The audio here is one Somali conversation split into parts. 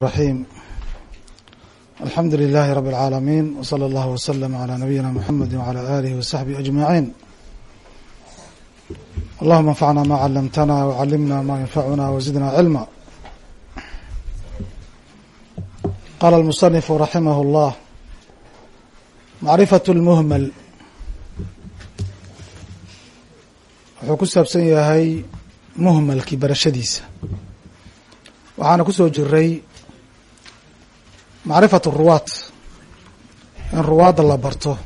الرحيم الحمد لله رب العالمين وصلى الله وسلم على نبينا محمد وعلى آله وصحبه أجمعين اللهم انفعنا ما علمتنا وعلمنا ما ينفعنا وزدنا علما قال المصنف رحمه الله معرفة المهمل wuxuu ku saabsan yahay muhmalkii barashadiisa waxaana ku soo jiray macrifat ruwaad. In ruwaadda la barto.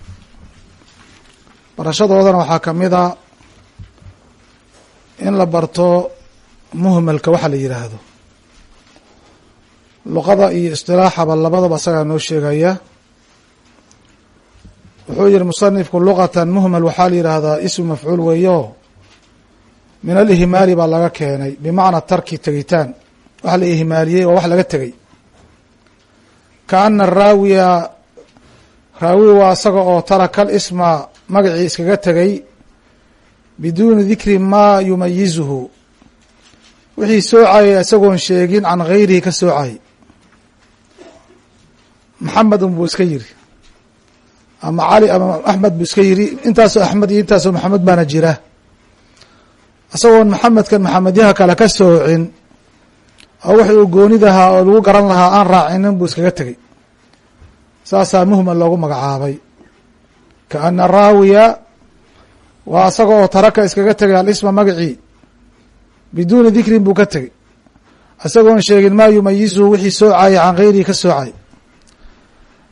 Barashadoodana waxaa ka mid a in la barto muhmalka waxa la yidhaahdo luqada iyo istilaaxaba labadaba asagaa noo sheegaya. Wuxuu yihi musanifku luqatan muhmal waxaa la yidhaahdaa ismu mafcuul weeyo. Min alihmaali baa laga keenay. Bimacna tarki tegitaan. Wax la ihmaaliyey oo wax laga tegey kaana raawiya raawi waa isaga oo taraka alisma magacii iskaga tegay biduuni dikri maa yumayizuhu. Wixii soocayay isagoon sheegin can gayrihi ka soocay maxamed un buu iska yiri ama cali ama axmed buu iska yiri intaasoo axmed iyo intaasoo maxamed baana jira. Isagoon maxamedkan maxamedyaha kale ka soocin oo wixi uu goonidahaa oo lagu garan lahaa aan raacinin buu iskaga tegey. Saasaa muhmal loogu magacaabay. Kaana raawiya waa isaga oo taraka iskaga tegay alisma magacii biduuni dikrin buu ka tegey. Isagoon sheegin maa yumayisuhu wixii soocaya can gayrihi ka soocay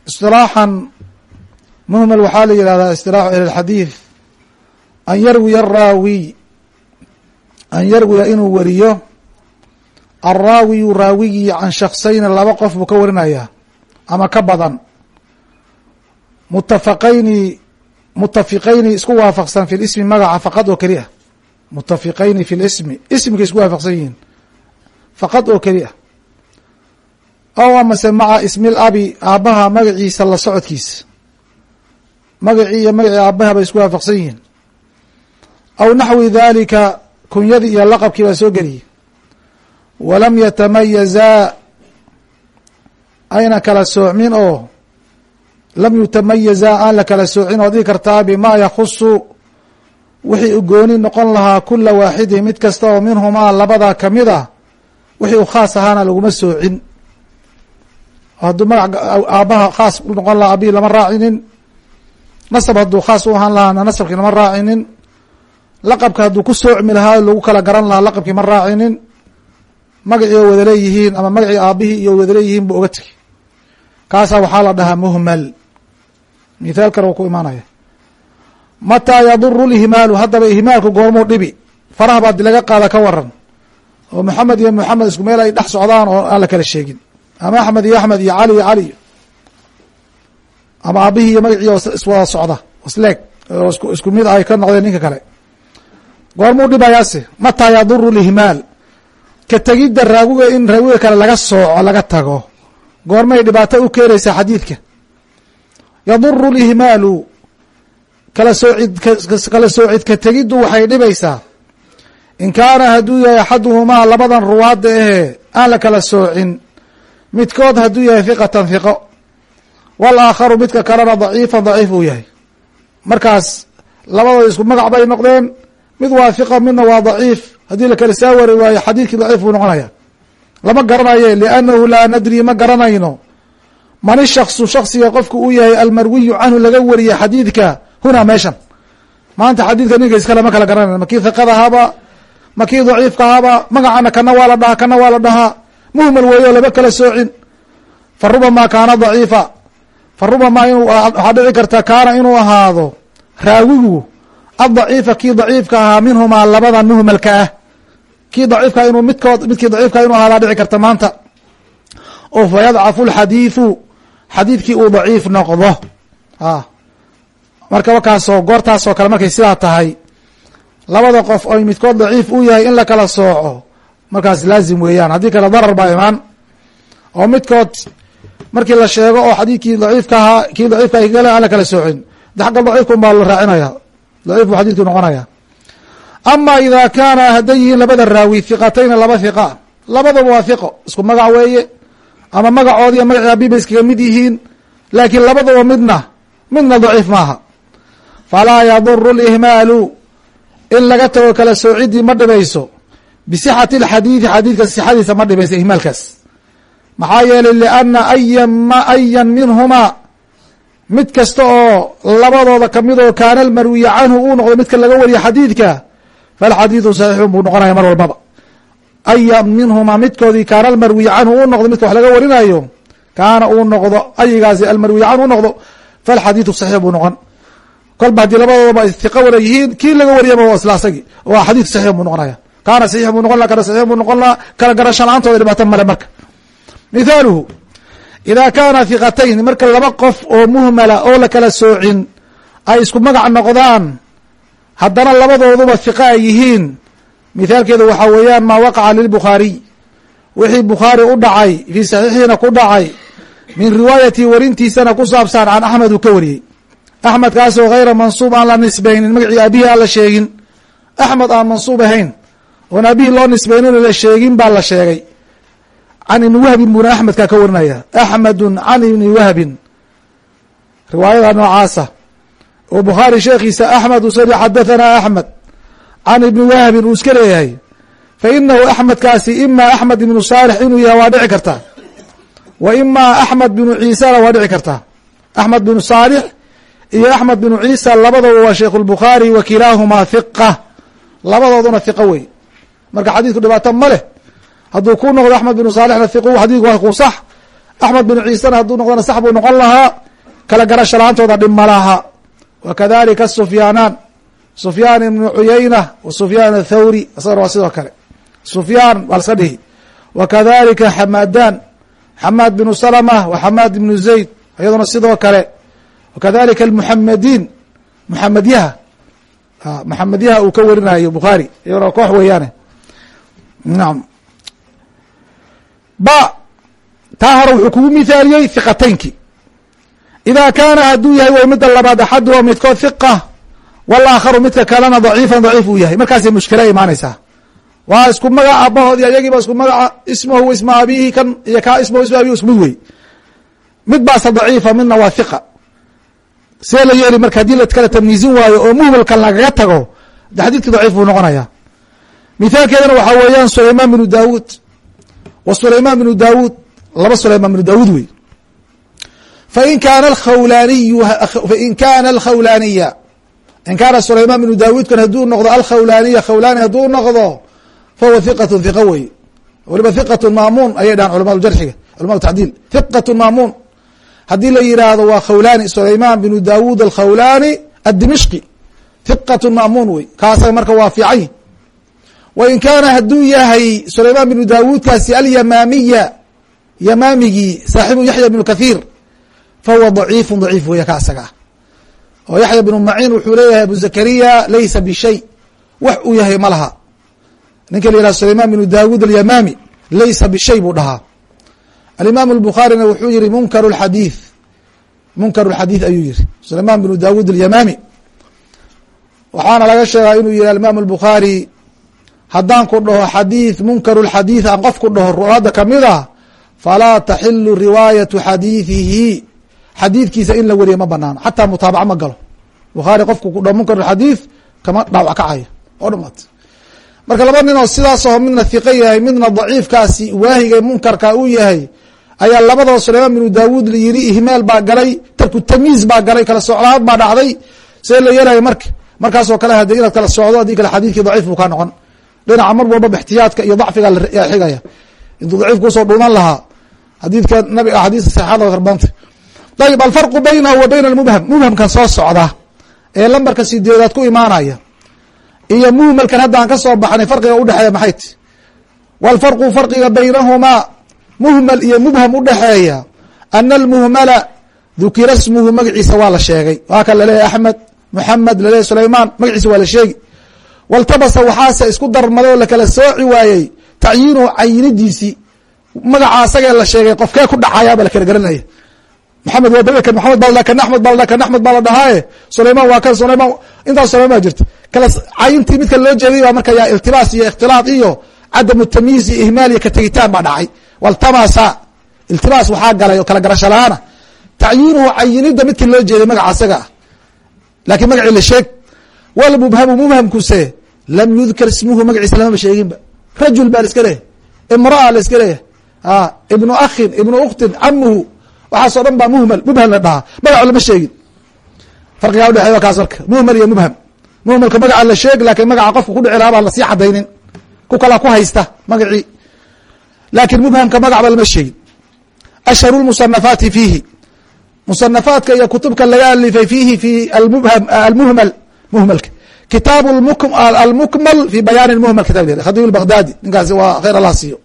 istilaaxan muhmal waxaa la yihahdaa istilaaxu ahli lxadiid an yarwiya araawi an yarwiya inuu wariyo alraawiyu raawigii can shaksayni laba qof buu ka warinayaa ama ka badan. Mutafaqayni mutafiqayni isku waafaqsan fi lismi magaca faqad oo keli ah mutafiqayni fi lismi ismika isku waafaqsan yihiin faqad oo keli ah ow amase maca ismil abi aabbaha magaciisa la socodkiisa magacii iyo magacii aabbaha bay isku waafaqsan yihiin. Aw naxwi dalika kunyadii iyo laqabkii baa soo geliyey walam yatamayazaa ayna kala soocmin oo lam yutamayazaa aan la kala soocin oo dhihi kartaa bima yakhusu wixii u gooni noqon lahaa kula waaxidin mid kasta oo minhumaa labada ka mid ah wixii u khaas ahaana laguma soocin. Hadduu magac aabbaha khaas u noqon lahaa abihi lama raacinin nasab hadduu khaas u ahaan lahaana nasabkii lama raacinin laqabka hadduu ku soocmi lahaa lagu kala garan lahaa laqabkii ma raacinin magacii oo wada leeyihiin ama magacii aabihii iyo wada leeyihiin buu oga tegi. Kaasaa waxaa la dhahaa muhmal. Mithaal kale uu ku imaanaya. Mataa yaduru lihmaalu haddaba ihmaalku goormuu dhibi. Faraha baad laga qaada ka waran oo maxamed iyo maxamed isku meel ay dhex socdaan oo aan la kala sheegin. Ama axmed iyo axmed iyo cali iyo cali ama aabihii iyo magacii oo iswada socda isleeg oo isku mid ay ka noqdeen ninka kale. Goormuu dhibayaase mataa yaduru lihmaal ka tegidda raawiga in raawiga kale laga sooco laga tago. Goormay dhibaato u keenaysaa xadiidka. Yaduru lihmaalu. Kala soocid kala soocid ka tegiddu waxay dhibaysaa in kaana hadduu yahay axaduhumaa labadan ruwaadda ahee aan la kala soocin. Midkood hadduu yahay hiqatan hiqo walaakharu midka kalena daciifan daciif uu yahay. Markaas labadooda isku magac bay noqdeen. Mid waa hiqa midna waa daciif haddii saa wari waayo xadiidkii daciif buu noqonaya lama garanaye liannahu laa nadri ma garanayno. Man ishaksu shaksiga qofku uu yahay almarwiyu canhu laga wariye xadiidka. Hunaa meeshan. Maanta xadiidka ninka iskale ma kala garanayno ma kii hiqada ahaaba ma kii daciifka ahaaba magacana kana waa la dhahaa kana waa la dhahaa muhmal weeyo lama kala soocin. Fa rubamaa kaana daciifa. Fa rubamaa waxaa dhici karta kaana inuu ahaado raawigu adaciifa kii daciifka ahaa minhumaa labadan muhmalka ah kii daciifka inuu midkood midkii daciifka inuu ahaadaa dhici karta maanta. Oo fa yadcafu xadiidkii uu daciif noqdo. A marka wakaasoo goortaasoo kale markay sidaa tahay labada qof oy midkood daciif uu yahay in la kala sooco markaas laazim weeyaan. Haddii kale darar baa imaan. Oo midkood markii la sheego oo xadiidkii daciifka ahaa kii daciifka kale aan la kala soocin de xagga baa la raacinaya. Daciif buu xadidku noqonaya ama ida kaana hadday yihiin labada raawi hiqatayna laba hiqa labadaba waa hiqo isku magac weeye ama magacoodi iyo magacii abi bay iskaga mid yihiin laakiin labadaba midna midna daciif maaha. Falaa yaduru lihmaalu in laga tago kala soociddii ma dhibayso. Bisixati alxadiidi xadiidka sixadiisa ma dhibayso ihmaalkaas. Maxaa yeelay lianna ayan ma ayan minhumaa mid kasta oo labadooda ka mid oo kaana almarwiya canhu uu noqdo midka laga wariya xadiidka falxadiidu saxiixun buu noqonaya mar walbaba. Ayan minhumaa midkoodii kaana almarwiya canhu uu noqdo midka wax laga warinayo kaana uu noqdo ayigaasi almarwiya canhu u noqdo falxadiidu saxiix buu noqon. Kolba haddii labadoodaba istiqa wada yihiin kii laga wariyaba waa isla asagi waa xadiid saxiix buu noqonaya kaana saxiix buu noqon laha kana saxiix buu noqon laha kala garasho la'aantooda dhibaato male marka. Mithaaluhu idaa kaana hiqatayn marka laba qof oo muhmala oo la kala soocin ay isku magac noqdaan haddana labadooduba hiqa ay yihiin. Mithaalkeedu waxaa weeyaan maa waqaca lilbukhaariy wixii bukhaari u dhacay fii saxiixiina ku dhacay min riwaayati warintiisana ku saabsan can axmed uu ka wariyey. Axmed kaasoo hayra mansuub aan la nisbaynin magacii aabihii aan la sheegin. Axmed aan mansuub ahayn oon aabihii loo nisbaynin la sheegin baa la sheegay. Can ibni wahbin buuna axmedkaa ka warinaya axmedun can ibni wahbin. Riwaayada noocaasa oo bukhaari sheekhiisa axmed uu sari xadahanaa axmed can ibni wahbin uu iska leeyahay fa inahu axmedkaasi ima axmed ibnu saalix inuu yahay waa dhici kartaa. Wa ima axmed binu ciisana waa dhici kartaa. Axmed binu saalix iyo axmed binu ciisa labadaba waa sheikh lbukhaari wa kilaahumaa hiqa labadooduna hiqo wey. Marka xadiidku dhibaato ma leh. Hadduu ku noqdo axmed binu saalixna hiqu xadiidku waa ku sax. Axmed binu ciisena hadduu noqdona sax buu noqon lahaa. Kala garasho la'aantooda dhib ma laha wa kadalika sufyaanaan sufyaan ibnu cuyayna wa sufyaan athawri isagana waa sidoo kale sufyaan baa laska dhihi wa kadalika xamaadaan xamaad binu salama wa xamaad ibnu zayd iyaduna sidoo kale wa kadalika almuxamediin muxamedyaha muxamedyaha uu ka warinayo bukhaari iyaduna koox weeyaane nacam ba taa wuxuu kugu mithaaliyey hiqataynki idaa kaana hadduu yahay way midda labaad axaduha midkood hiqa walaakharu midka kalena daciifan daciif uu yahay markaasay mushkila imaanaysaa waa isku magaca abahoodi ayagiiba isku magaca ismahu isma abihi kan iyo kaa ismahu isma abihi ismid wey mid baase daciifa midna waa hiqa see la yeeli marka haddii la kala waayo oo muhmalkan lagaga tago xadiidki daciif buu noqonaya mithaalkeedana waxaa weeyaan sulaymaan binu daawuud wa sulaymaan binu daawuud laba sulaymaan binu daawuud wey fain kaana alkhawlaaniyu fain kaana alkhawlaaniya in kaana sulaymaan binu daawuudkan hadduu noqdo alkhawlaaniya khawlaani hadduu noqdo fahuwa hiqatu hiqa wey waliba hiqatu maamuun ayay dhahan culama jarxiga culama tacdiil hiqatu maamuun haddii la yidhaahdo waa khawlaani sulaymaan binu daawuud alkhawlaani addimishqi hiqatu maamuun wey kaasaga marka waa fiican wain kaana hadduu yahay sulaymaan binu daawuudkaasi alyamaamiya yamaamigii saaxibu yaxya bnu kathiir fahuwa daciifu daciif weya ka asaga ah oo yaxya bnu maciin wuxuu leeyahay abu zakariya laysa bishay wax uu yahay ma laha ninka la yihah sulaymaan binu daawuud alyamaami laysa bishay buu dhahaa alimaam albukhaarina wuxuu yihi munkar xadiid munkar xadiid ayuu yihi sulaymaan binu daawuud alyamaami waxaana laga sheegaa inuu yihi alimaam albukhaari haddaan ku dhaho xadiid munkar xadiid aan qof ku dhaho ruwaadda ka mid a falaa taxilu riwaayatu xadiidihi xadiidkiisa in la weriya ma banaano xataa mutaabaca ma galo. Bukhaari qofku ku dhaho munkar xadiid kama dhaawac kacayo oo dhamaat marka laba nin oo sidaasoo midna hiqo yahay midna daciifkaasi waahiga munkarka uu yahay ayaa labadaba sulaymaan binu daawuud la yiri ihmaal baa galay tarku tamyiiz baa galay kala soclaad baa dhacday see la yeelaya marka. Markaasoo kale hade inaad kala socdo haddii kale xadiidkii daciif buu ka noqon. Dhinaca mar walbaba ixtiyaadka iyo dacfiga yaa xigaya. Intuu daciif ku soo dhuuman lahaa xadiidka nabiga axaadiista saxaada karbanta ayib alfarqu baynahu wa bayna almubham mubhamkan soo socda ee lambarka sideedaad ku imaanaya iyo muhmalkan hadda aan ka soo baxnay farqiga udhexeeya maxay ti wاlfarqu farqiga baynahumaa muhmal iyo mubham udhexeeya ana almuhmala dukira smuhu magaciisa waa la sheegay waa laleeyahy axmed muxamed laleeyahy sulaymaan magaciisa waa la sheegi waltabasa waxaase isku darmaday oo lakala sooci waayey tacyiinuhu cayinidiisii magaca la sheegay qofkee ku dhacayaaba lakala garanaya maxamed waa kan maxamed baa kan axmed baa kan axmed baa la dhahaaye sulaymaan waa kan sulaymaan intaas sulaymaan baa jirta kala cayintii midka loo jeeday baa marka iltibaas iyo ikhtilaad iyo cadamu tamyiiz iyo ihmaal iyo ka tegitaan baa dhacay. Waltamasa iltibaas waxaa galay oo kala garasho la'aana tacyiinuhu cayinidda midkii loo jeeday magaca asaga ah. Lakiin magacii la sheeg. Walmubhamu mubhamkuse lam yudkar ismuhu magaciisa lamaba sheeginba rajul baa la iska leeyahy imraa la iska leeyahay. Ibnu akhin ibnu uktin camuhu waxaasoo dhan baa muhmal mubham la dhahaa. Magaco lama sheegin. Farqigaa udhexeey waa kaas marka. Muhmal iyo mubham muhmalka magaca la sheeg laakiin magaca qofka kudhici lahaa baan la sii cadaynin. Ku kalaa ku haysta magacii laakiin mubhamka magacba lama sheegin. Ashharu lmusanafaati fiihi. Musanafaadka iyo kutubka laga alifay fiihi fi almubham almuhmal muhmalka. Kitaabu almukmal fi bayaani muhmal kitab khadib baghdadi. Ninkaasi waa khayr allah siiyo.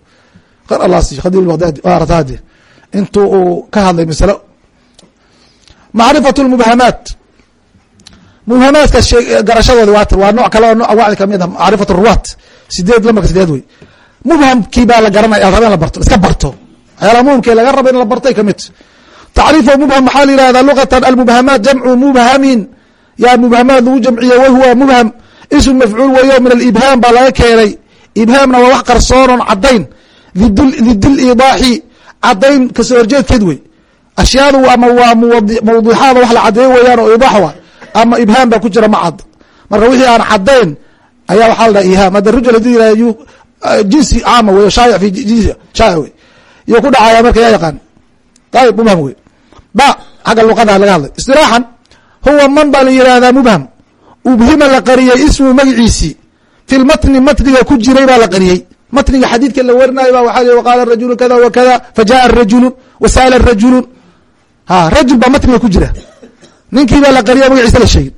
Khayr allah siiyo. Khadib baghdadi. Artadi intuu uu ka hadlay masalo macrifatu lmubhamaat. Mubhamaadka garashadoodi waa nooc kale oo anwacdi ka mid a macrifat ruwaat. Sideed lamarka sideed wey. Mubhamkii baa la garanaya raba in la barto iska barto. Waxyaalaha muhimkee laga raba in la bartay ka mid tacriifu mubham waxaa la yihahdaa lugatan almubhamaat jamcu mubhamin. Yaa mubhamaad lagu jamciye wahuwa mubham. Ism mafcuul weeyo min alibhaam baa laga keenay. Ibhaamna waa wax qarsoonon cadayn didil idaaxi cadayn ka soo horjeedkeed wey. Ashyaadu ama waa mawduuxaada wax la cadeeyo weeyaan oo idaax wa ama ibhaam baa ku jira ma cad. Marka wixii aan cadayn ayaa waxaa la dhaha ihaam. Hadda rujul haddii yihah jinsi caama wey shaayic fi jinsi shaayic wey iyo ku dhacaya marka yaa yaqaan. Ayib mubham wey ba xagga luqada laga hadlay. Istilaaxan huwa man baa la yihahdaa mubham ubhima la qariyey ismu magaciisii fi lmatni matniga ku jiray baa la qariyey matniga xadiidka la warinayo ba waxa waqaala rajulu kada wa kada fajaءa rajulu wasaala rajulu ha rajul baa matniga ku jira. Ninkii baa la qariya magaciisa la sheegin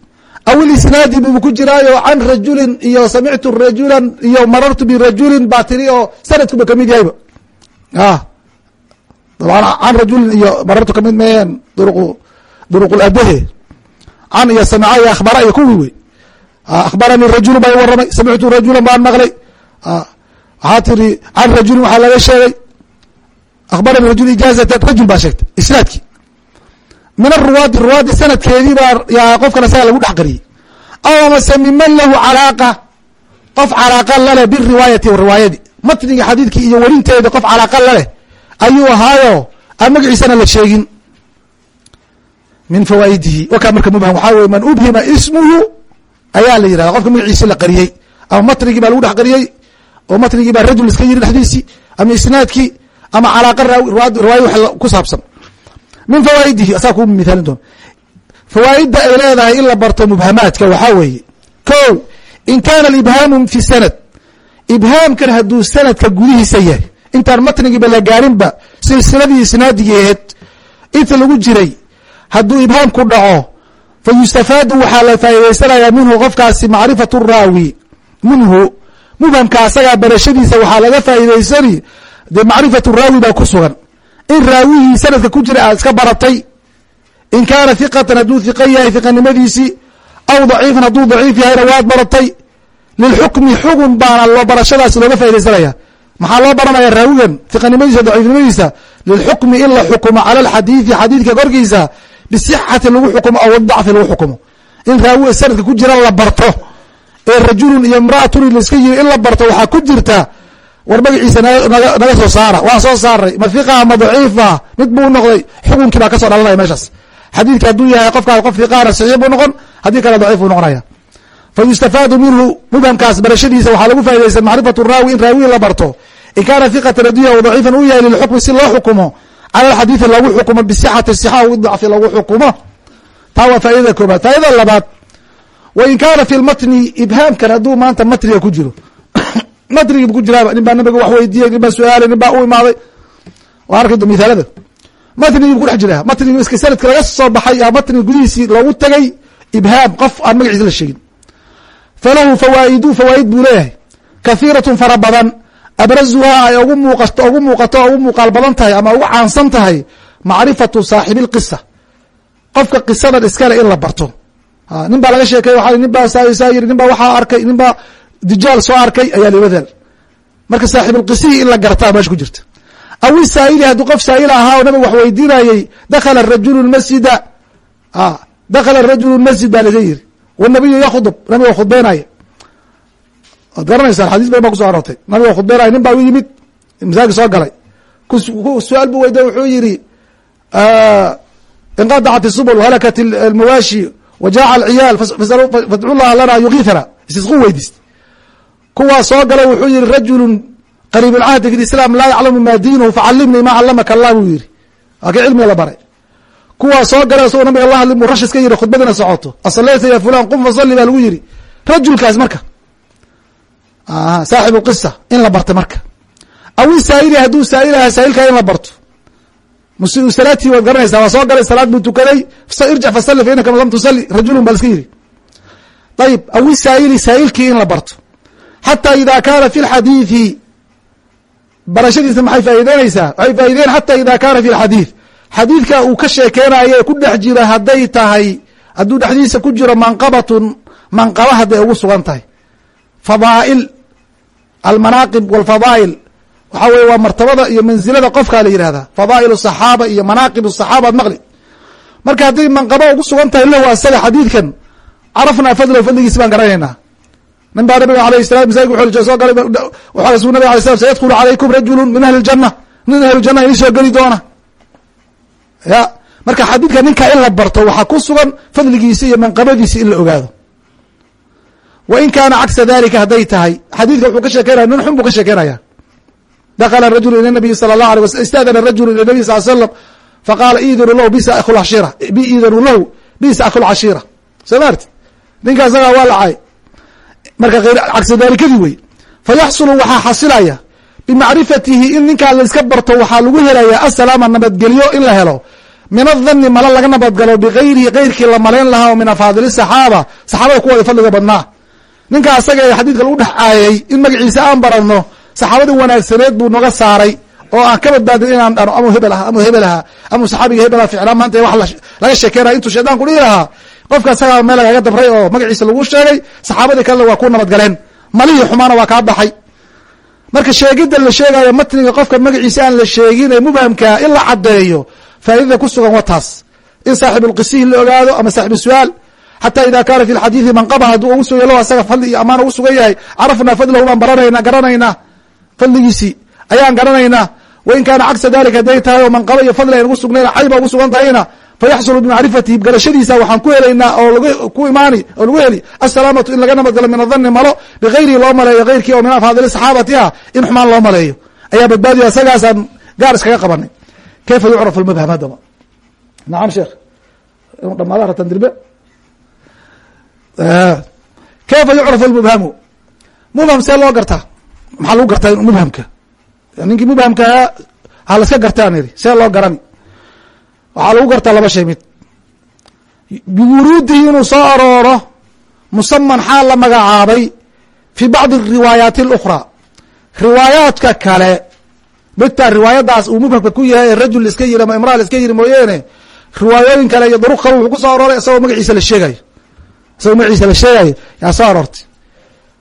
aw ilisnaadi buu ku jiraayo can rajulin iyo samictu rajulan iyo marartu birajulin baa tiri oo sanadkuba ka mid yahayba. A daban can rajulin iyo marartu ka mid meen duruqu duruquladahe can iyo samica iyo akhbara iyo kuwii wey akhbaranii rajulu baa waramay samictu rajulan baan maqlay waxaa tiri can rajulin waxaa laga sheegay akhbarani rajul ijaazatan rajul baa sheegtay isnaadkii. Min aruwaadi ruwaadi sanadkeedii baa yaa qofkan asaga lagu dhex qariyey. Aw amase miman lahu calaaqa qof calaaqa laleh biriwaayati riwaayadi. Matniga xadiidkii iyo werinteeda qof calaaqa laleh ayuu ahaayo aan magaciisana la sheegin. Min fawaa'idihi wakaa marka mubham waxaa weye man ubhima ismuhu ayaa la yihahda qofka magaciisi la qariyey ama matnigii baa lagu dhex qariyey oo matnigii baa rajul iska yiri dhexdiisii ama isnaadkii ama calaaqa riwaaya wax ku saabsan. Min fawaa'idihi asaa ku mithaalin doona fawaa'idda ay leedahay in la barto mubhamaadka waxaa weeye ko in kaana alibhaamu fi sanad. Ibhaamkan hadduu sanadka gudihiisa yahay intaan matnigiiba la gaarinba silsiladii isnaadigii aheed inta lagu jiray hadduu ibhaamku dhaco fa waxaa la faa'idaysanayaa minhu qofkaasi macrifatu raawi minhu mubhamka asagaa barashadiisa waxaa laga faa'idaysani dee macrifatu raawi baa ku sugan. In raawihii sanadka ku jira aad iska baratay in kaana hiqatan hadduu hiqa yahay hiqanimadiisii aw daciifan hadduu daciif yahayna waad baratay lilxukmi xugun baana loo barashadaasi looga faa'idaysanaya maxaa loo baranaya raawigan hiqanimadiisa daciifnimadiisa? Lilxukmi in la xukumo cala alxadiidi xadiidka korkiisa bisixati lagu xukumo aw dacfi lagu xukumo. In raawiga sanadka ku jira la barto ee rajulun iyo imraatun laiska yiri in la barto waxaa ku jirta war magaciisa naga soo saara. Waan soo saaray. Ma hiqa ma daciifa? Mid buu noqday. Xukunkii baa ka soo dhalanaya meeshaas. Xadiidka hadduu yahay qofkaas qof hiqaana saxiix buu noqon haddii kale daciif buu noqonaya. Fa yustafaadu minhu mubhamkaas barashadiisa waxaa lagu faa'idaysan macrifatu raawi in raawiyi la barto. In kaana hiqatan hadduu yahay daciifan u yahay lilxukmi si loo xukumo. Cala alxadiidi lagu xukumo bisixati sixa idacfi lagu xukumo. Taa waa faa'idada koobaad faa'idada labaad wa in kaana fi lmatni ibhaamkan hadduu maanta matniga ku jiro. Matnigii ku jiraaba nin baa nabiga wax weydiiyey nin baa su'aalay nin baa u imaaday. Waa arki mithaalada matnigii bu ku dhex jiraa. Matnigi iska sanadka laga soo baxay aa matniga gudihiisii loogu tagay ibhaam qof aan magaciisa la sheegin. Falahu fawaa'idu fawaa'id buu leeyahay. Kahiiratun fara badan. Abrazuhaa ay ugu muuqato ugu muuqato ugu muuqaal badan tahay ama ugu caansan tahay macrifatu saaxibi lqisa qofka qisadan iskale in la barto nin baa laga sheekey waa nin baa saa yiri nin baa waxaa arkay nin baa dijaal soo arkay ayaa liwadal marka saaxibulqisihii in la gartaa meesha ku jirta. Aw isaa'ili hadduu qof saa'il ahaa oo nabiga wax weydiinayey dakhala rajulu masjida. Dakhala rajulu masjid baa laga yiri. Wanabiyu yakhdub nabiga khudbeynaya waad garanaysaan xadiis badan baa kuso aroortay. Nabiga khudbeynaya nin baa u yimid masaajid soo galay. Su'aal bu weyda wuxuu yihi inqadacat isubul halakat almawaashi wajaaca alciyaal fadcu llaha lana yugiithana istisqu weydiist kuwaa soo gala wuxuu yihi rajulu qariib lcahdi fi islam laa yaclamu ma diinuhu facalimnii ma calamaka allah buu yihi waa kii cilmiga la baray kuwaa soo gala isagoo nabiga la hadli buu rash iska yihi khudbadina socoto asalayta ya fulan qum fasali baa lagu yihi rajulkaas marka saaxib qisa in la barta marka aw isaa'ili hadduu saailaha saa'ilkaa in la barto musiu salaatii waad garanaysaa waa soo galay salaad buu tukaday. Irjic fasali fa inaka lam tusali rajulun baa la iska yidhi. Ayib aw isaa'ili saa'ilkii in la barto. Xataa ida kaana fi lxadiidi barashadiisa maxay faa'ideynaysaa waxay faa'ideyn xata ida kaana fi lxadiid xadiidka uu ka sheekeynayo ku dhex jiro hadday tahay hadduu dhexdiisa ku jiro manqabatun manqaba hadday ugu sugan tahay. Fadaa'il almanaaqib walfadaa'il waxaa weye waa martabada iyo mansilada qofkaa la yihahdaa fadaa'il saxaaba iyo manaaqib saxaaba maqli. Marka hadday manqaba ugu sugan tahay lahu asaga xadiidkan carafnaa fadlahu fadligiisi baan garanaynaa. Nin baa nabiga alayh salam masaajid wuxuu soo galay waxaasuu nabig alay slam sayadkhulu calaykum rajulu min ahli ljana nin ahlu janna ini soo geli doona. Ya marka xadiidka ninka in la barto waxaa ku sugan fadligiisi iyo manqabadiisi in la ogaado. Wa kaana cagsa dalika hadday tahay xadiidka wuxuu ka sheekeynaya nin xun buu ka sheekeynaya dakla rajulu ila nabiyi allah alay wasl istadana rajulu ila nabiy sal slam faqaala idinu lahu bisa akhulashira idinu lahu bisa akhulcashira soo maarti ninka isagaa waa lacay marka cagsa dalikadii wey fayaxsulu waxaa xasilaya bimacrifatihi in ninkaa laiska barto waxaa lagu helaya asalaama nabadgelyo in la helo min adhanni mala laga nabadgalo bigayrihi keyrkii la malayn lahaa oo min afaadili saxaaba saxaabada kuwooda fadliga badnaa ninka asaga ee xadiidka lagu dhex caayay in magaciisa aan baranno saxaabadii wanaagsaneed buu naga saaray oo aan ka badbaadin inaan dhano amu hebel ah amu hebel aha amu saxaabiga hebel ficnaa maanta wax laga sheekeynaya intuu shaydaanku dhihi lahaa. Qofka asagaa meel lagaga dabray oo magaciisa lagu sheegay saxaabadii kalena waa ku nabadgaleen. Malihii xumaana waa kaa baxay. Marka sheegidda la sheegayo matniga qofka magaciisa aan la sheegin ee mubhamkaa in la caddeeyo faa'idada ku sugan wa taas. In saaxibulqisihi la ogaado ama saaxib su'aal xata ida kaana fi lxadiidi manqaba hadduu ugu sugan yah asaga fadli iyo amaan ugu sugan yahay carafnaa fadlahu baan baranayna garanaynaa fadligiisii ayaan garanaynaa. Wain kaana cagsa dalik hadday tahay oo manqaba iyo fadli ayn ugu sugnayn cayba ugu sugan tahayna fayaxsulu bimacrifatihi garashadiisa waxaan ku helaynaa oo ku imaani oo lagu heli asalaamatu in laga nabadgalo min adhanni malo bigayrihi loo maleeyo keyrkii oo min afaadili saxaabati in xumaan loo maleeyo. Ayaa badbaadiyo isagaasaan gaar iskaga qabanay kayfa yucraf almubham haddaba? Nacam sheekh dhamaada ratan dirbe. Kayfa yucraf almubhamu mubham see loo gartaa maxaa lagu gartaa mubhamka? Ninkii mubhamkaa ha la iska gartaan iri see loo garani. Waxaa lagu gartaa laba shay mid. Biwuruudihi inuu soo arooro musaman xaal la magacaabay fi bacdi riwaayaati اlukhraa riwaayaadka kale midtaa riwaayadaas uu mubhamka ku yahay ee rajul iska yiri ama imraa iska yiri mooyeene riwaayooyin kale iyo duruq kale wuxuu ku soo arooray isagoo magaciisa la sheegayo isagoo magaciisa la sheegayo yaa soo aroortay.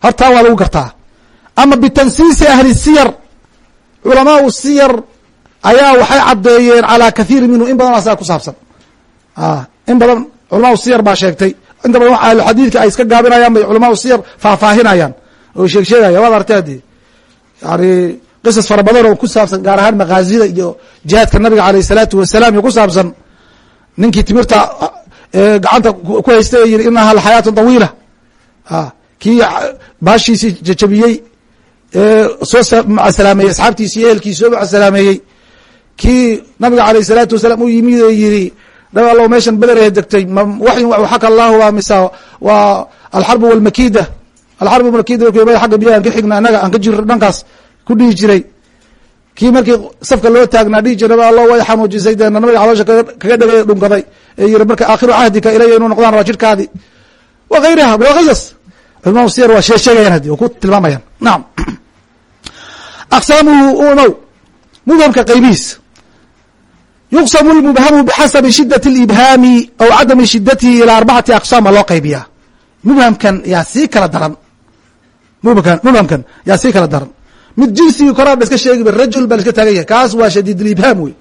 Hortaa waa lagu gartaa ama bitansiisi ahli siyar. Culamaau siyar ayaa waxay caddeeyeen calaa kathiiri minhu in badan asaga ku saabsan. In badan culamaau siyar baa sheegtay. Inta badan ahlu xadiidka ay iska gaabinayaan bay culamaau siyar faahfaahinayaan. Oo sheeg sheegaya waad artay haddii? Yani qisas fara badan oo ku saabsan gaar ahaan makaazida iyo jihaadka nabiga aleyh isalaatu wasalaam iyo ku saabsan. Ninkii timirta gacanta ku haysta ee yiri inaha laxayaatu tawiila kii baashiisii jajabiyey soo macasalaameeyey asxaabtiisi iyo ehelkiisi soo macasalaameeyey kii nabiga aleyh isalaatu wasalaam u yimid ee yiri nabi allow meeshan bederee degtay waxyin waxaka allahu waa misa waa alxarbu walmakida alxarbu makida agga biyaha an ka xigna anaga aan ka jiro dhankaas ku dhihi jiray. Kii markii safka loo taagnaa dhihi jira nabi allah way xanuujisay dee nabiga caloosha kaga dhegay dhunkaday ee yiri marka aakhiru cahdika ilaya inuu noqdaan waa wa gayriha bilqisas culama siyar waa shee sheegayaan haddi oo ku tilmaamayaan. Nacam aqsaamuhu umow mubhamka qaybihiis. Yuqsamu lmubhamu bixasabi shidat اlibhaami aw cadami shidatihi ilaa arbacati aqsaam baa loo qaybiyaa. Mubhamkan yaa sii kala daran. Mubhamkan mubhamkan yaa sii kala daran. Mid jinsigii koraa ba iska sheegiba rajul baa la iska taagan yahay. Kaas waa shadiid libhaam wey.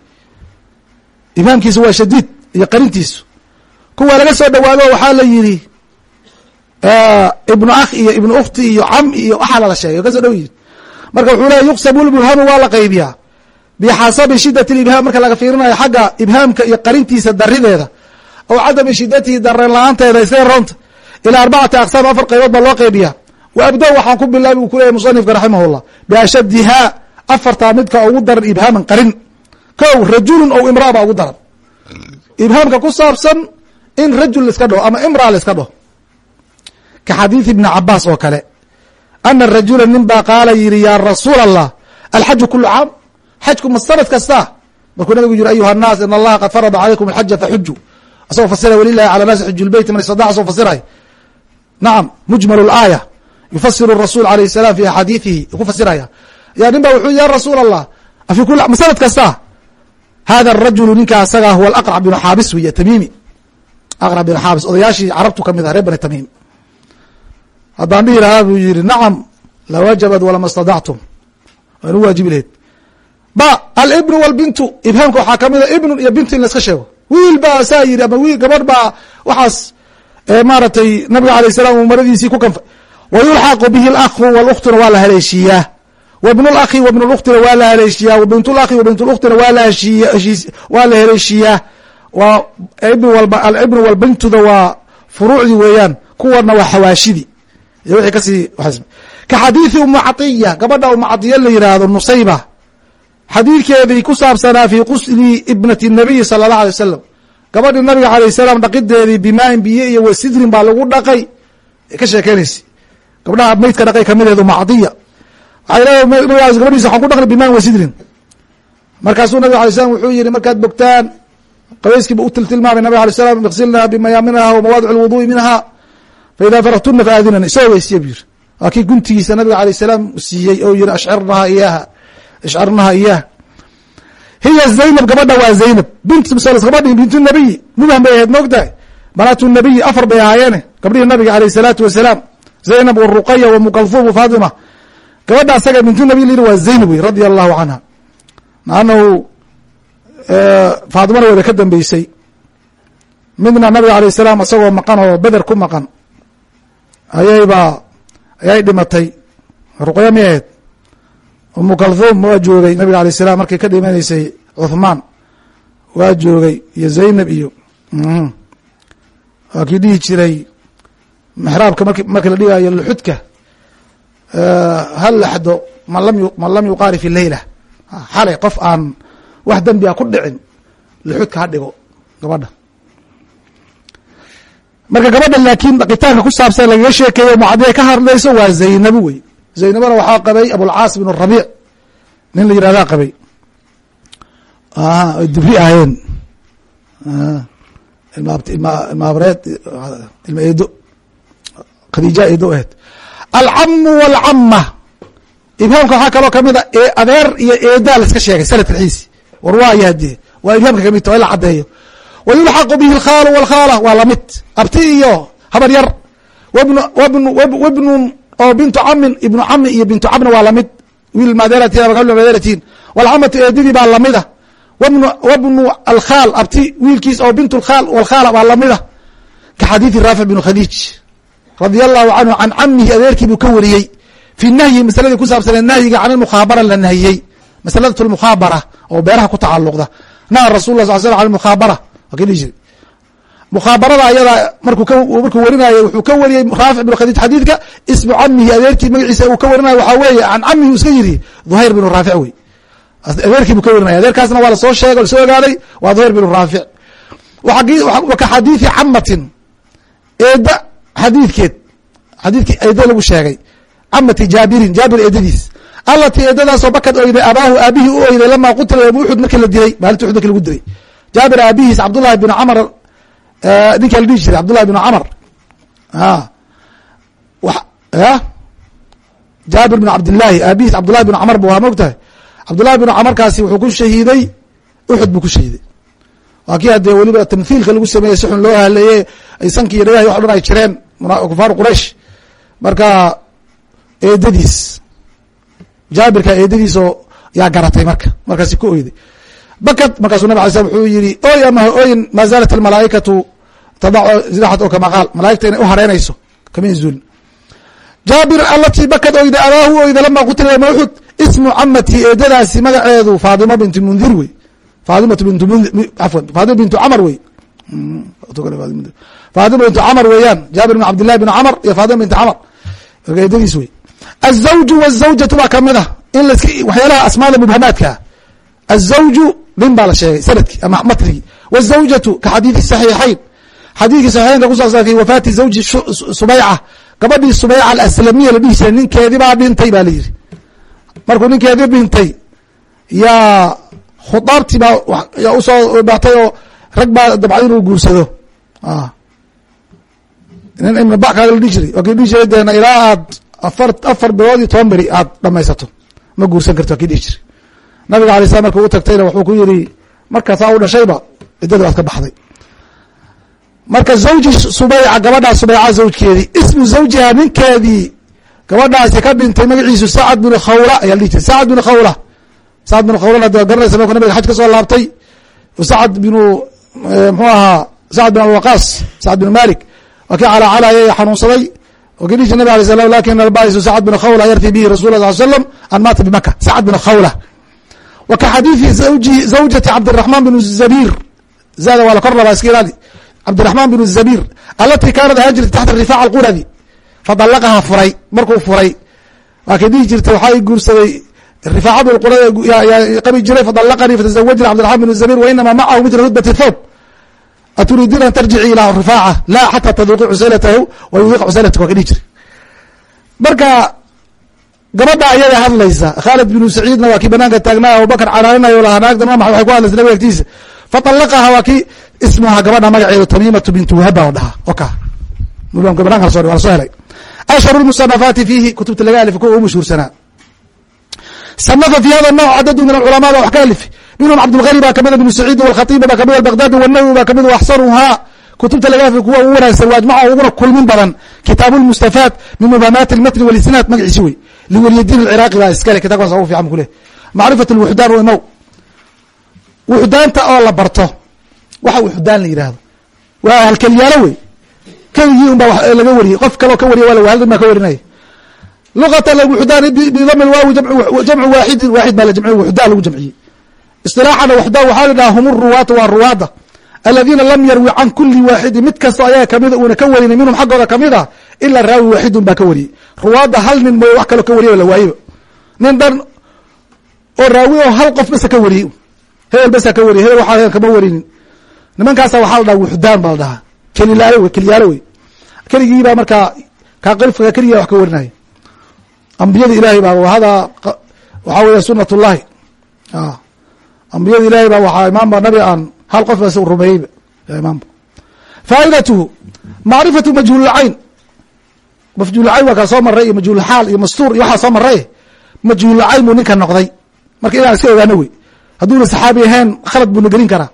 Ibhaamkiisu waa shadiid iyo qarintiisu. Kuwa laga soo dhawaado waxaa la yidhi ibnu akh iyo ibnu ukhti iyo cam iyo waxaa lala sheegay ka soo dhow yihiin marka wuxuu leeya yuqsamu lmubhamu waa la qaybiyaa. Bixasabi shidat ibhaam marka laga fiirinayo xagga ibhaamka iyo qarintiisa darideeda aw cadami shidatihi dareen la'aanteeda isee roonta ilaa arbacati aqsaam afar qaybood baa loo qeybiya wa abda waxaan ku bilaabi uu kuleyahy musanifka raximahullah biashadihaa afartaa midka ugu daran ibhaaman qarin. Kow rajulun ow imraa baa ugu daran. Ibhaamka ku saabsan in rajul laiska dhaho ama imraa laiska dhaho ka xadiidi ibni cabaas oo kale ana rajula nin baa qaala yidhi yaa rasuul allah alxaju kulu caam xajku ma sanad kasta markuu nabigu yiri ayuha الnaas in allaha qad farada calaykum اlxaja faxuju asagoo fasiraya walilahi calى naasi xuju lbeyt man istadac asagoo fasiray nacam mujmal اlaaya yufasiru الrasul alayh الsalam fi axaadiiثihi ku fasiraya ya nin ba wuxuu ya rasuul allah afi kul ma sanad kasta hada الrajulu ninka asaga huwa aqrc binu xaabis wey tamimi aqrc binu xaabis odayaashii carabtu kamid ah reer bani tamim haddaan dhihi lahaa buu yihi nacam lawajabad walama stadactum waan u waajibi lahayd. Ba alibnu walbintu ibhaamka waxaa ka mid a ibnun iyo bintu in laska sheego. Wiil baa saa yihi ama wiil gabadh baa waxaas maaragtay nabiga alayh salaam uu maradiisii ku kanfay. Wayulxaqu bihi lakhu walukhtuna waa la haleeshiiyaa wabnu lakhi wabnu lkhtina waa la haleeshiyaa wabintu lakhi wabintu lkhtina waa waa la haleeshiiyaa waa ibnu walbintuda waa furuucdii weeyaan kuwana waa xawaashidii iyo wixii kasii ka xadiiثi umu catiya gabadha umu catiya la yidhaahdo nusayba xadiidkeedii ku saabsanaa fi qusli ibnati الnabiyi salى الlaه alيه wasalam gabadhii nabiga alayه الsalaam dhaqideedii bimaain biyo iyo wasidrin baa lagu dhaqay ka sheekeynaysa gabdhaha meydka dhaqay kamideed umu catiya waxay leedahay gabadhiisa waxaan ku dhaqnay bimaan wasidrin markaasuu nabig alay slam wuxuu yihi markaad bogtaan qabayskiiba u tiltilmaamay nabig alay slam iksilna bimayaaminaha wa mawaadic اlwuduءi minha faida faragtuna faadinan soo weysiya buyiri waa kii guntigiisa nabiga alayh salaam siiyey oo yiri ashcirnaha iyaha ishcirnaha iyaah hiya zaynab gabadha waa zaynab. Bint musalas gabadhi bintu nabiyi. Mubham bay ahayd moogtahay banaatu nabiyi afar bay ahaayeene gabdhihii nabiga alayh salaatu wasalaam zaynab waruqaya wamukalhum wafaatima gabadha asaga bintu nabiy lyidhi waa zaynab wey radia allahu canha naanahu faatimana wayba ka dambeysay. Midna nabiga alayh salaam isagoo maqan oo beder ku maqan ayayba ayay dhimatay. Ruqya mi ahayd umu kalthum waa joogay nabiga alayh salam markay ka dhimanaysay cuthmaan waa joogay iyo zaynab iyo waa kii dhihi jiray mexraabka mark la dhigayo luxudka hal laxdo man lam yuqaari fi leyla xalay qof aan wax dembi a ku dhicin luxudka ha dhigo gabadha marka gabadha laakiin dhaqitaanka ku saabsan lagaga sheekeeyo mucadiya ka hadlayso waa zaynabo wey. Zaynabona waxaa qabay abulcaas bin rabiic nin la yihahdaa qabay. Ay dibri ahayeen ilma abreed ilma eedo. Khadiija eedo aheyd alcamu walcama ibhaamka waxaa kaloo ka mid a adeer iyo eedaa laiska sheegay sanadka xiisi war waaya hadee waa ibhaamka ka mid ta in la cadeeyo wa yulxaqu bihi alkhaalu walkhaala waa la mid abti iyo habar yar wbn wbn wbnun oo bintu camin ibnu cami iyo bintu camna waa la mid wiil madeeratin walcamatu eedadii baa lamida wbnu alkhaal abti wiilkiis oo bint lkhaal walkhaala baa lamida ka xadiidi raafic bnu khadiij radia allahu canhu can camihi adeerkii buu ka wariyey fi nahyi masaladii ku saabsaneed nahyiga can ilmukhaabara la nahiyey masalat lmukhaabara oo beeraha ku tacaluqda naha rasul la sal slam an mukhaabara mukhaabarada ayadaa markuu warinayo wuxuu ka wariyey raafic bn khadiij xadiidka ismu camihi adeerkii magaciisa uu ka warinayo waxaa weeye can camihi uu iska yiri dhuhayr binu raafic wey adeerkii buu ka warinaya adeerkaasna waa la soo sheegay la soo ogaaday waa dhuhayr binu raafic ka xadiidi camatin eeda xadiidkeed xadiidkii eeda lagu sheegay camati jaabirin jaabir eedadiis alatii eedadaasoo bakad oyday abaahu aabihii u oyday lamaa qutila yoma uxud markii la dilay maalinta uxud marki lagu dilay jaabir aabihiis cabdullahi bn camr ninkaa la dhihi jiray cabdullahi bn camr jaabir bn cabdillaahi aabihiis cabdullahi bn camr bu waa mogtahay cabdullahi bn camarkaasi wuxuu ku shahiiday uxud buu ku shahiiday. Waa kii hadee weliba tamhiilka lagu sameeyey si xun loo haleeye ay sankii dhagahi wax o dhan ay jireen kufaaru quraish marka eedadiis. Jaabirka eedadiisoo yaa garatay marka markaasi ku oyday bakad markaasuu nabg slam wuxuu yihi oy ama oyin maa zaalat almalaaikatu tadacu ziraxat o kama qaal inay u hareynayso kama inzuulin jaabir alatii bakad oyda abaahu oyda lama qutila yoma uxud ismu camati eedadaasi magaceedu faadima bintu mundir wey. Faadimatu bint afwan faadima bintu camar wey. Faadima bintu camar weeyaan jaabir bin cabdillahi bin camar iyo faadima bintu camar. Eedadiis wey. Azawju wazawjatu baa ka mid ah in las waxyaalaha asmaada mubhamaadkaa azawju nin baa la sheegay sannadkii ama matrigii wazawjatu ka xadiidi saxiixayn. Xadiidkii saxiixaynka kusaabsan fi wafaati zawji subayca. Gabadhii subayca alaslamiya la dhihi jiray ninkeedii baa dhintay ba la yidhi. Markuu ninkeedii dhintay yaa khudaartii baa yaa u soo baatay oo rag baa dabcay inuu guursado. Nin ibn bakaaga la dhihi jiray. Waa dhihi jiray deena ilaa aad afar afar bilood iyo toban beri aad dhamaysato ma guursan karto waa kii dhihi jiray nabiga alay slam markuu u tagtayna wuxuu ku yidhi markaasaa u dhashayba ciddada waad ka baxday. Marka zawji subayca gabadhaa subayca zawjkeedii ismu zawjiha ninkeedii gabadhaasi ka dhintay magaciisu sacad bin khawla ayaa dhihi jiray. Sacad bin khawla. Sacad bin khawlana de garanaysa markuu nabiga xaj ka soo laabtay. Sacad binu mxuu ahaa sacad bin abiwaqaas sacad bin malik waa kii calacalaya xanuunsaday. Waa kii dhihi jir nabig alay slam laakiin albaisu sacad bin khawla yarti bihi rasul la sal slam an maata bimaka sacad bin khawla wa ka xadiidi zawjati cabdiraxman bin zabir zada waa la kor rabaa iska ilaali cabdiraxman bin zabir alati kaanat ahaan jirtay taxta rifac alquradi fadalaqaha furay markuu furay waa kay dhihi jirtay waxaa guursaday rifaacadu qabi jiray fadalaqanii fatazawajna cabdiraxman bin zabir wainama macahu mila rudbati thawb aturiidiin an tarjici ilaa rifaaca la xata taduuqi cusaylatahu wa yudiiqa cusaylatak waa ka dhihi jiray marka gabadha ayada hadlaysa khaalid binu saciidna waa kii banaanka taagnaa abubakar canaaninayo lahaa naagtan waa maxay waxay ku hadlaysa nabiga agtiisa faطalaqaha waa kii ismuha gabadha magaceedu tamiimatu bintu wahaba la dhahaa. Oka. Banaanka laso waa la soo helay. Ashharu lmusanafaati fiihi kutubta laga alif kuwa u mashhuursanaa sanafa fi hada nawc cadadu min alculamaa ba wax ka alif minhum cabdulghani baa kamida bnu saciid wlkhatiib baa ka mid albaghdadi wanawi baa ka mid axsanuhaa kutubta laga alif kuwa ugu wanaagsan waajmaca uguna kulmin badan. Kitaabu lmustafaad min mubhamaati lmatni walisnaad magaciisi wey liweliyadiin alciraaqi baa iskale kitabkaas ugu fiican kuleh macrifat lwuxdaan imow wuxdaanta oo la barto waxa wuxdaan la yidhaahdo waa halkelyaalo wey keligii un baa laga wariyey qof kaloo ka wariya waa hal baa ka warinaya luqatan wuxdaan bidami lwaawi jamcu waaxidin waaxid baa la jamciy wuxdaan lagu jamciyey isilaaxana waxda waxaa la dhaha hum ruwaatu waa ruwaada aladiina lam yarwi can kuli waaxidin mid kastoo ayaga kamida uuna ka warinay minhum xaggooda ka mid a ilaa raawi waaxidun baa ka wariyey ruwaadda hal nin mooye wax kaloo ka wariya la waayeba nin dhan oo raawi oo hal qof basa ka wariyey hebel basa ka wariyey hebel waxaa kama warinin. Nimankaasa waxaa la dhaha wuxdaan baa la dhahaa. Kelilaalo wey keliyaalo wey. Keligiibaa markaa kaa qifka keligiiba wax ka warinaya ambiyada ilaahay baa hada waxaa weya sunat ullahi ambiyada ilahay baa waxaa imaamba nabi aan hal qof bas rumeeyeyba imaamba faa'idatuhu macrifatu majhuululcayn mafjuulcayn waa kaa soo maray iyo majhuulxaal iyo mastuur iyo waxaa soo maray majhuulcayn buu ninka noqday. Marka inaan iska ogaano wey. Hadduuna saxaabi ahayn khalad buuna gelin karaa.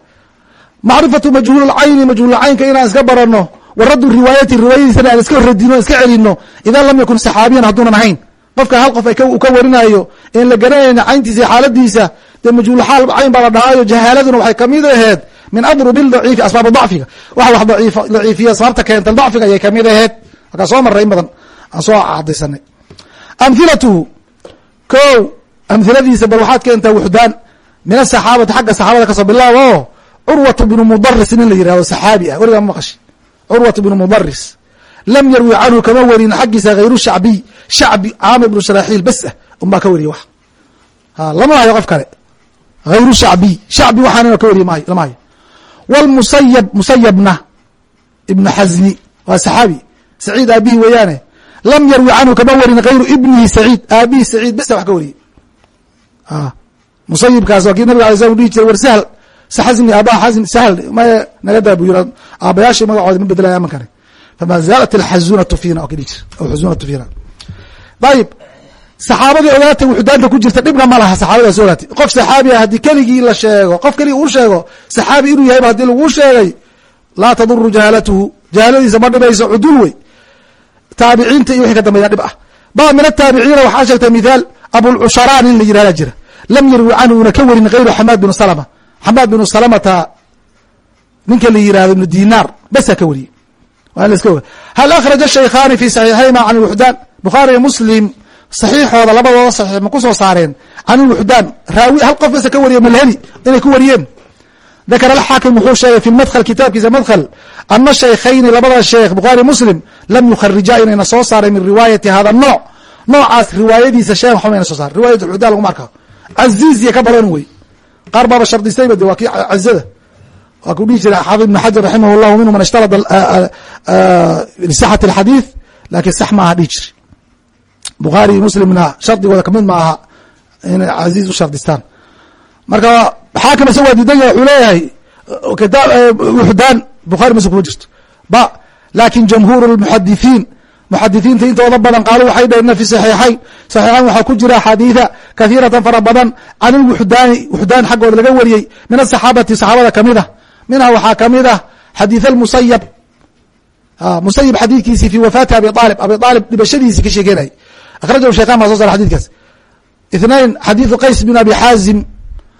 Macrifatu majhuululcayni majhuulcaynka inaan iska barano wa raddu riwaayati riwaayadiisana aan iska radino iska celino idaa lam yakun saxaabiyan hadduunan ahayn. Qofka hal qof u ka warinayo en la garanayna cayntiisa iyo xaaladiisa dee majhuulxaal cayn baa la dhahaayo jahaaladuna waxay ka mid aheed min adrubi daciifi asbaab dacfiga waxa wax daciifiya sababta keenta dacfiga ayay ka mid aheed markaa soo maray in badan aan soo cadaysanay amhilatuhu ko amhiladiisa bal waxaad keentaa wuxdaan. Min asaxaabati xagga saxaabada ka soo bilaab o curwatu bnu mudaris nin la yihahdo saxaabi ah. Weligaa ma maqashi curwatu bnu mudaris lam yarwi canhu kama warin xaggiisa hayru shacbiy shacbi caamir bnu sharaaxiil bas ah unbaa ka wariye wax. Lama hayo qof kale. Hayru shacbiy shacbi waxaanina ka maayo lama hayo. Wlmusayab musayabna ibnu xasmi waa saxaabi saciid aabihi weeyaane lam yarwi canhu kama warin hayru ibnihi saciid. Aabihi saciid basa wax ka wariyey musayibkaas waa kii nabig alay slam dhihi jiray war sahl xasmi aabaa xasmi sahl maya naga daa bu yiri aabayaashii magacoodi ma bedelaya amankani fama zaalat alxazunatu fiina oo ka dhihi jir aw xazunatu fiina. Ayib saxaabadii ogaatay wuxudaanta ku jirta dhibna ma laha saxaabadaas ogaatay qof saxaabi ah haddii keligii la sheego qof keligii uu sheego saxaabi inuu yahayba haddii laguu sheegay laa taduru jahaalatuhu jahaaladiisa ma dhibayso cudul wey taabiciinta iyo wixii ka dambeeya dhib ah. Ba min ataabiciina waxaa sheegtay mithaal abulcusharaa nin la yihahda jira. Lam yarwi canhu una ka warin hayru xamaad binu salama. Xamaad binu salamata ninka la yihahdo ibnu dinaar basa ka wariyey. Waa in la iska oga hal akhraja shaykhaani fi saxiixayma can wuxdaan bukhaariyo muslim saxiixooda labadooda saxiix ma ku soo saareen. Can ilwuxdaan raawi hal qof basa ka wariye malhani inay ku wariyeen. Dakar alxaakim wuxuu sheegay fi madkhl kitaabkiisa madkhl ana shaykhayni labada sheekh bukhaari muslim lam yukharija inayna soo saaray min riwaayati hada nooc. Noocaas riwaayadiisa sheen waxba mayna soo saar. Riwayat lxudan laguma arkaa caziiz iyo ka badan wey. Qaar baaba shardistayba de waa kii cazada waa kuu dhihi jiray xaafid ibn xajar raximah llahu minhu man ishtarada lisixati alxadiid laakiin sax maaha dhihi jiri bukhaari muslimna shardigooda ka mid ma aha inay caziiz u shardistaan. Marka xaakim isa waa diidan yahay wuxuu leeyahay kitaab wuxdaan bukhari muslim kuma jirto. Ba laakin jamhuur lmuxadithiin muxadithiinta intooda badan qaalu waxay dhaheen fi saxiixayn. Saxiixayn waxaa ku jira axaadiida kahiiratan fara badan can ilwuxdaani wuxdaan xaggooda laga wariyey min asaxaabati saxaabada ka mid ah. Minha waxaa ka mid ah xadiid almusayab musayib xadiidkiisii fi wafaati abi aalib abi aalib dhibashadiisii ka sheekenayay akhrajahu shaykhan baa soo sara xadidkaas ithnain xadiidu qays bin abi xaazim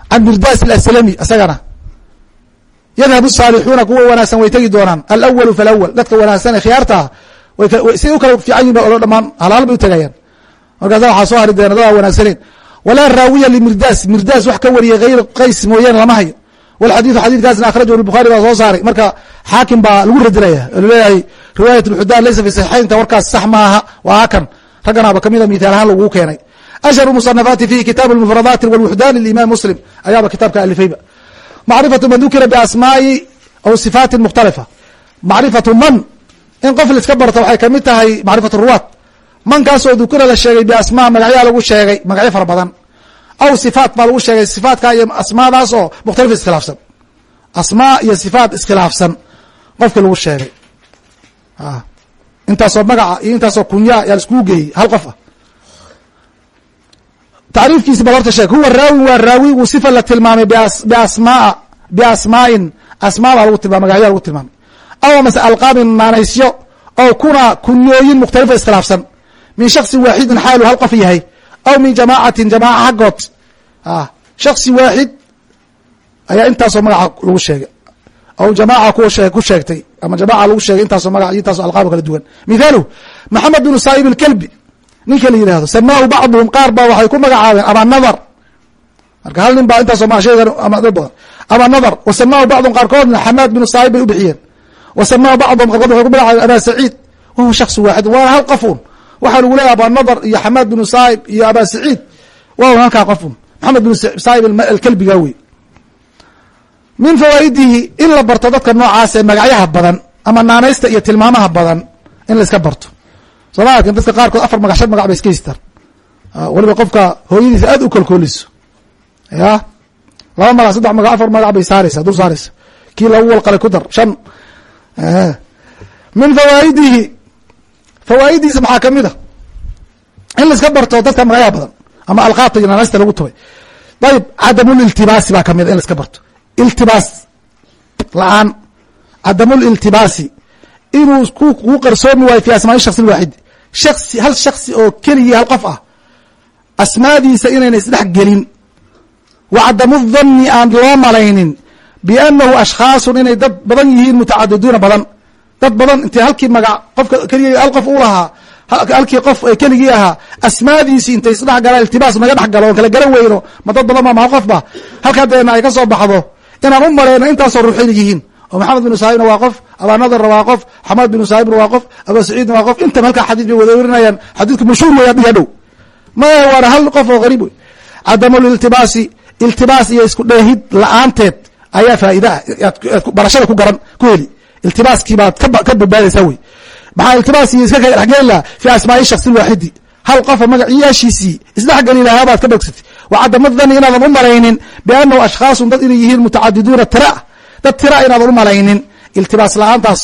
can mirdas aslami isagana yadhab saalixuuna kuwa wanaagsan way tegi doonaan. Alwalu falawal dadka wanaagsan ee khiyaarta ah. Siday u kala fiican yihiin ba dhamaan halhal bay u tegayaan markaasa waxaa soo hari doona dadaa wanaagsaneyn walaa raawiya limirdas mirdas wax ka wariyay hayr qays mooyaane lama hayo. Walxadiidu xadiidkaasna akhrajahu lbukhari baa soo saaray. Marka xaakim baa lagu radinaya oo la leeyahay riwaayat lxudaan laysa fi saxiixaynta warkaas sax maaha waa hakan ragganaaba kamida mithaal ahaan lagu keenay. Ashharu musanafaati fihi kitaabu lmufradaati walwuxdaan limaam muslim. Ayaaba kitaabka alifayba macrifatu man dukira biasmaai aw sifaatin mukhtalifa macrifatu man in qof laiska barto waxay ka mid tahay macrifatu ruwaat mankaasoo dukira la sheegay biasmaa magacyaa lagu sheegay magacyo fara badan aw sifaat baa lagu sheegay sifaatka iyo asmaadaas oo mukhtalifa iskhilaafsan asmaa iyo sifaat iskhilaafsan qofkii lagu sheegay intaasoo magaca iyo intaasoo kunyaa yaa laiskugu geeyey hal qof tacriifkiisi bal horta sheeg huwa raawi waa raawi uu sifa la tilmaamay biasmaa biasmaa'in asmaa baa lagu tilmamay magacyaa lagu tilmaamay. Aw mase alqaabin naanaysyo oo kuna kunyooyin mukhtalifa iskhilaafsan min shaksin waaxidin xaalu hal qof yahay. Aw min jamaacatin jamaaca xaggood. Shaksi waaxid ayaa intaasoo magaca lagu sheegay. Aw jamaaca kuwa ku sheegtay ama jamaaca lagu sheegay intaasoo magac intaasoo alqaabo kala duwan. Mithaaluhu maxamed binu saa'ib alkelbi ninka la yihahdo samaahu bacduhum qaar baa waxay ku magacaabeen aba nadar. Marka hal nin baa intaasoo magac sheegan ama dad badan aba nadar. Wa samaahu bacduhum qaarkoodna xamaad binu saa'ib bay u bixiyeen. Wa samaahu bacduhum qaarkood waxay ku magacaabeen aba saciid. Wahuwa shaksi waaxid waana hal qofuun waxaa lagu leeyahy aba nadar iyo xamaad binu saa'ib iyo aba saciid waa halkaa qofun maxamed binu saa'ib alkelbiga wey min fawaa'idihi in la barto dadka noocaas ee magacyaha badan ama naanaysta iyo tilmaamaha badan in la iska barto sooma arkin dadka qaarkood afar magac shan magac bay iska haystaan. Weliba qofka hooyadiisa aad u kolkooliso. Ya? Laba magac saddex magac afar magac bay saaraysa dul saaraysa kii lagu walqalay ku dar shan. Min fawaa'idihi fawaa'idiisa maxaa ka mid a in la iska barto dadka magacyaha badan ama alqaabta iyo naanaysta lagu tubay. Ayib cadamuliltibaasi baa ka mid a in la iska barto. Iltibaas la'aan. Cadamuliltibaasi inuu kuu qarsoomi waayo fi asmaai shaksi waaxid shasi hal shaksi oo keligii hal qof ah asmaadiisa inayna isdhex gelin wa cadamu dhanni aan loo malaynin biannahu ashkhaasun inay dad badan yihiin mutacadiduuna badan. Dad badan intay halkii magac qofka keligii hal qof u lahaa halkii qof ee keligii ahaa asmaadiisii intay isdhex galaan iltibaas naga dhex galo oon kala garan weyno. Ma dad badan ba ma hal qof ba. Halkaa deena ay ka soo baxdo. Inaan u malayno intaasoo ruuxin yihiin oo maxamed binu saahibna waa qof abaa nadarna waa qof xamaad binu saahibna waa qof abaa saciidna waa qof. Intaba halkaa xadiis bay wada werinayaan xadiidka mashhuur wey adiga dhow maya waana hal qof oo qariib wey cadamuliltibaasi iltibaas iyo isku dheehid la'aanteed ayaa faa'iida ah. Barashada ku garan ku heli. Iltibaaskii baad ka badbaadaysaa wey maxaa iltibaas iyo iska dhexgeli lahaa fi asmaai shaksi waaxidi hal qofa magaciyaashiisii isdhexgeli lahaa baad ka bogsatay. Wa cadama dhani inaadan u malaynin biannahu ashkhaasun dad inay yihiin mutacadiduuna tira dad tira inaadan u malaynin iltibaas la'aantaas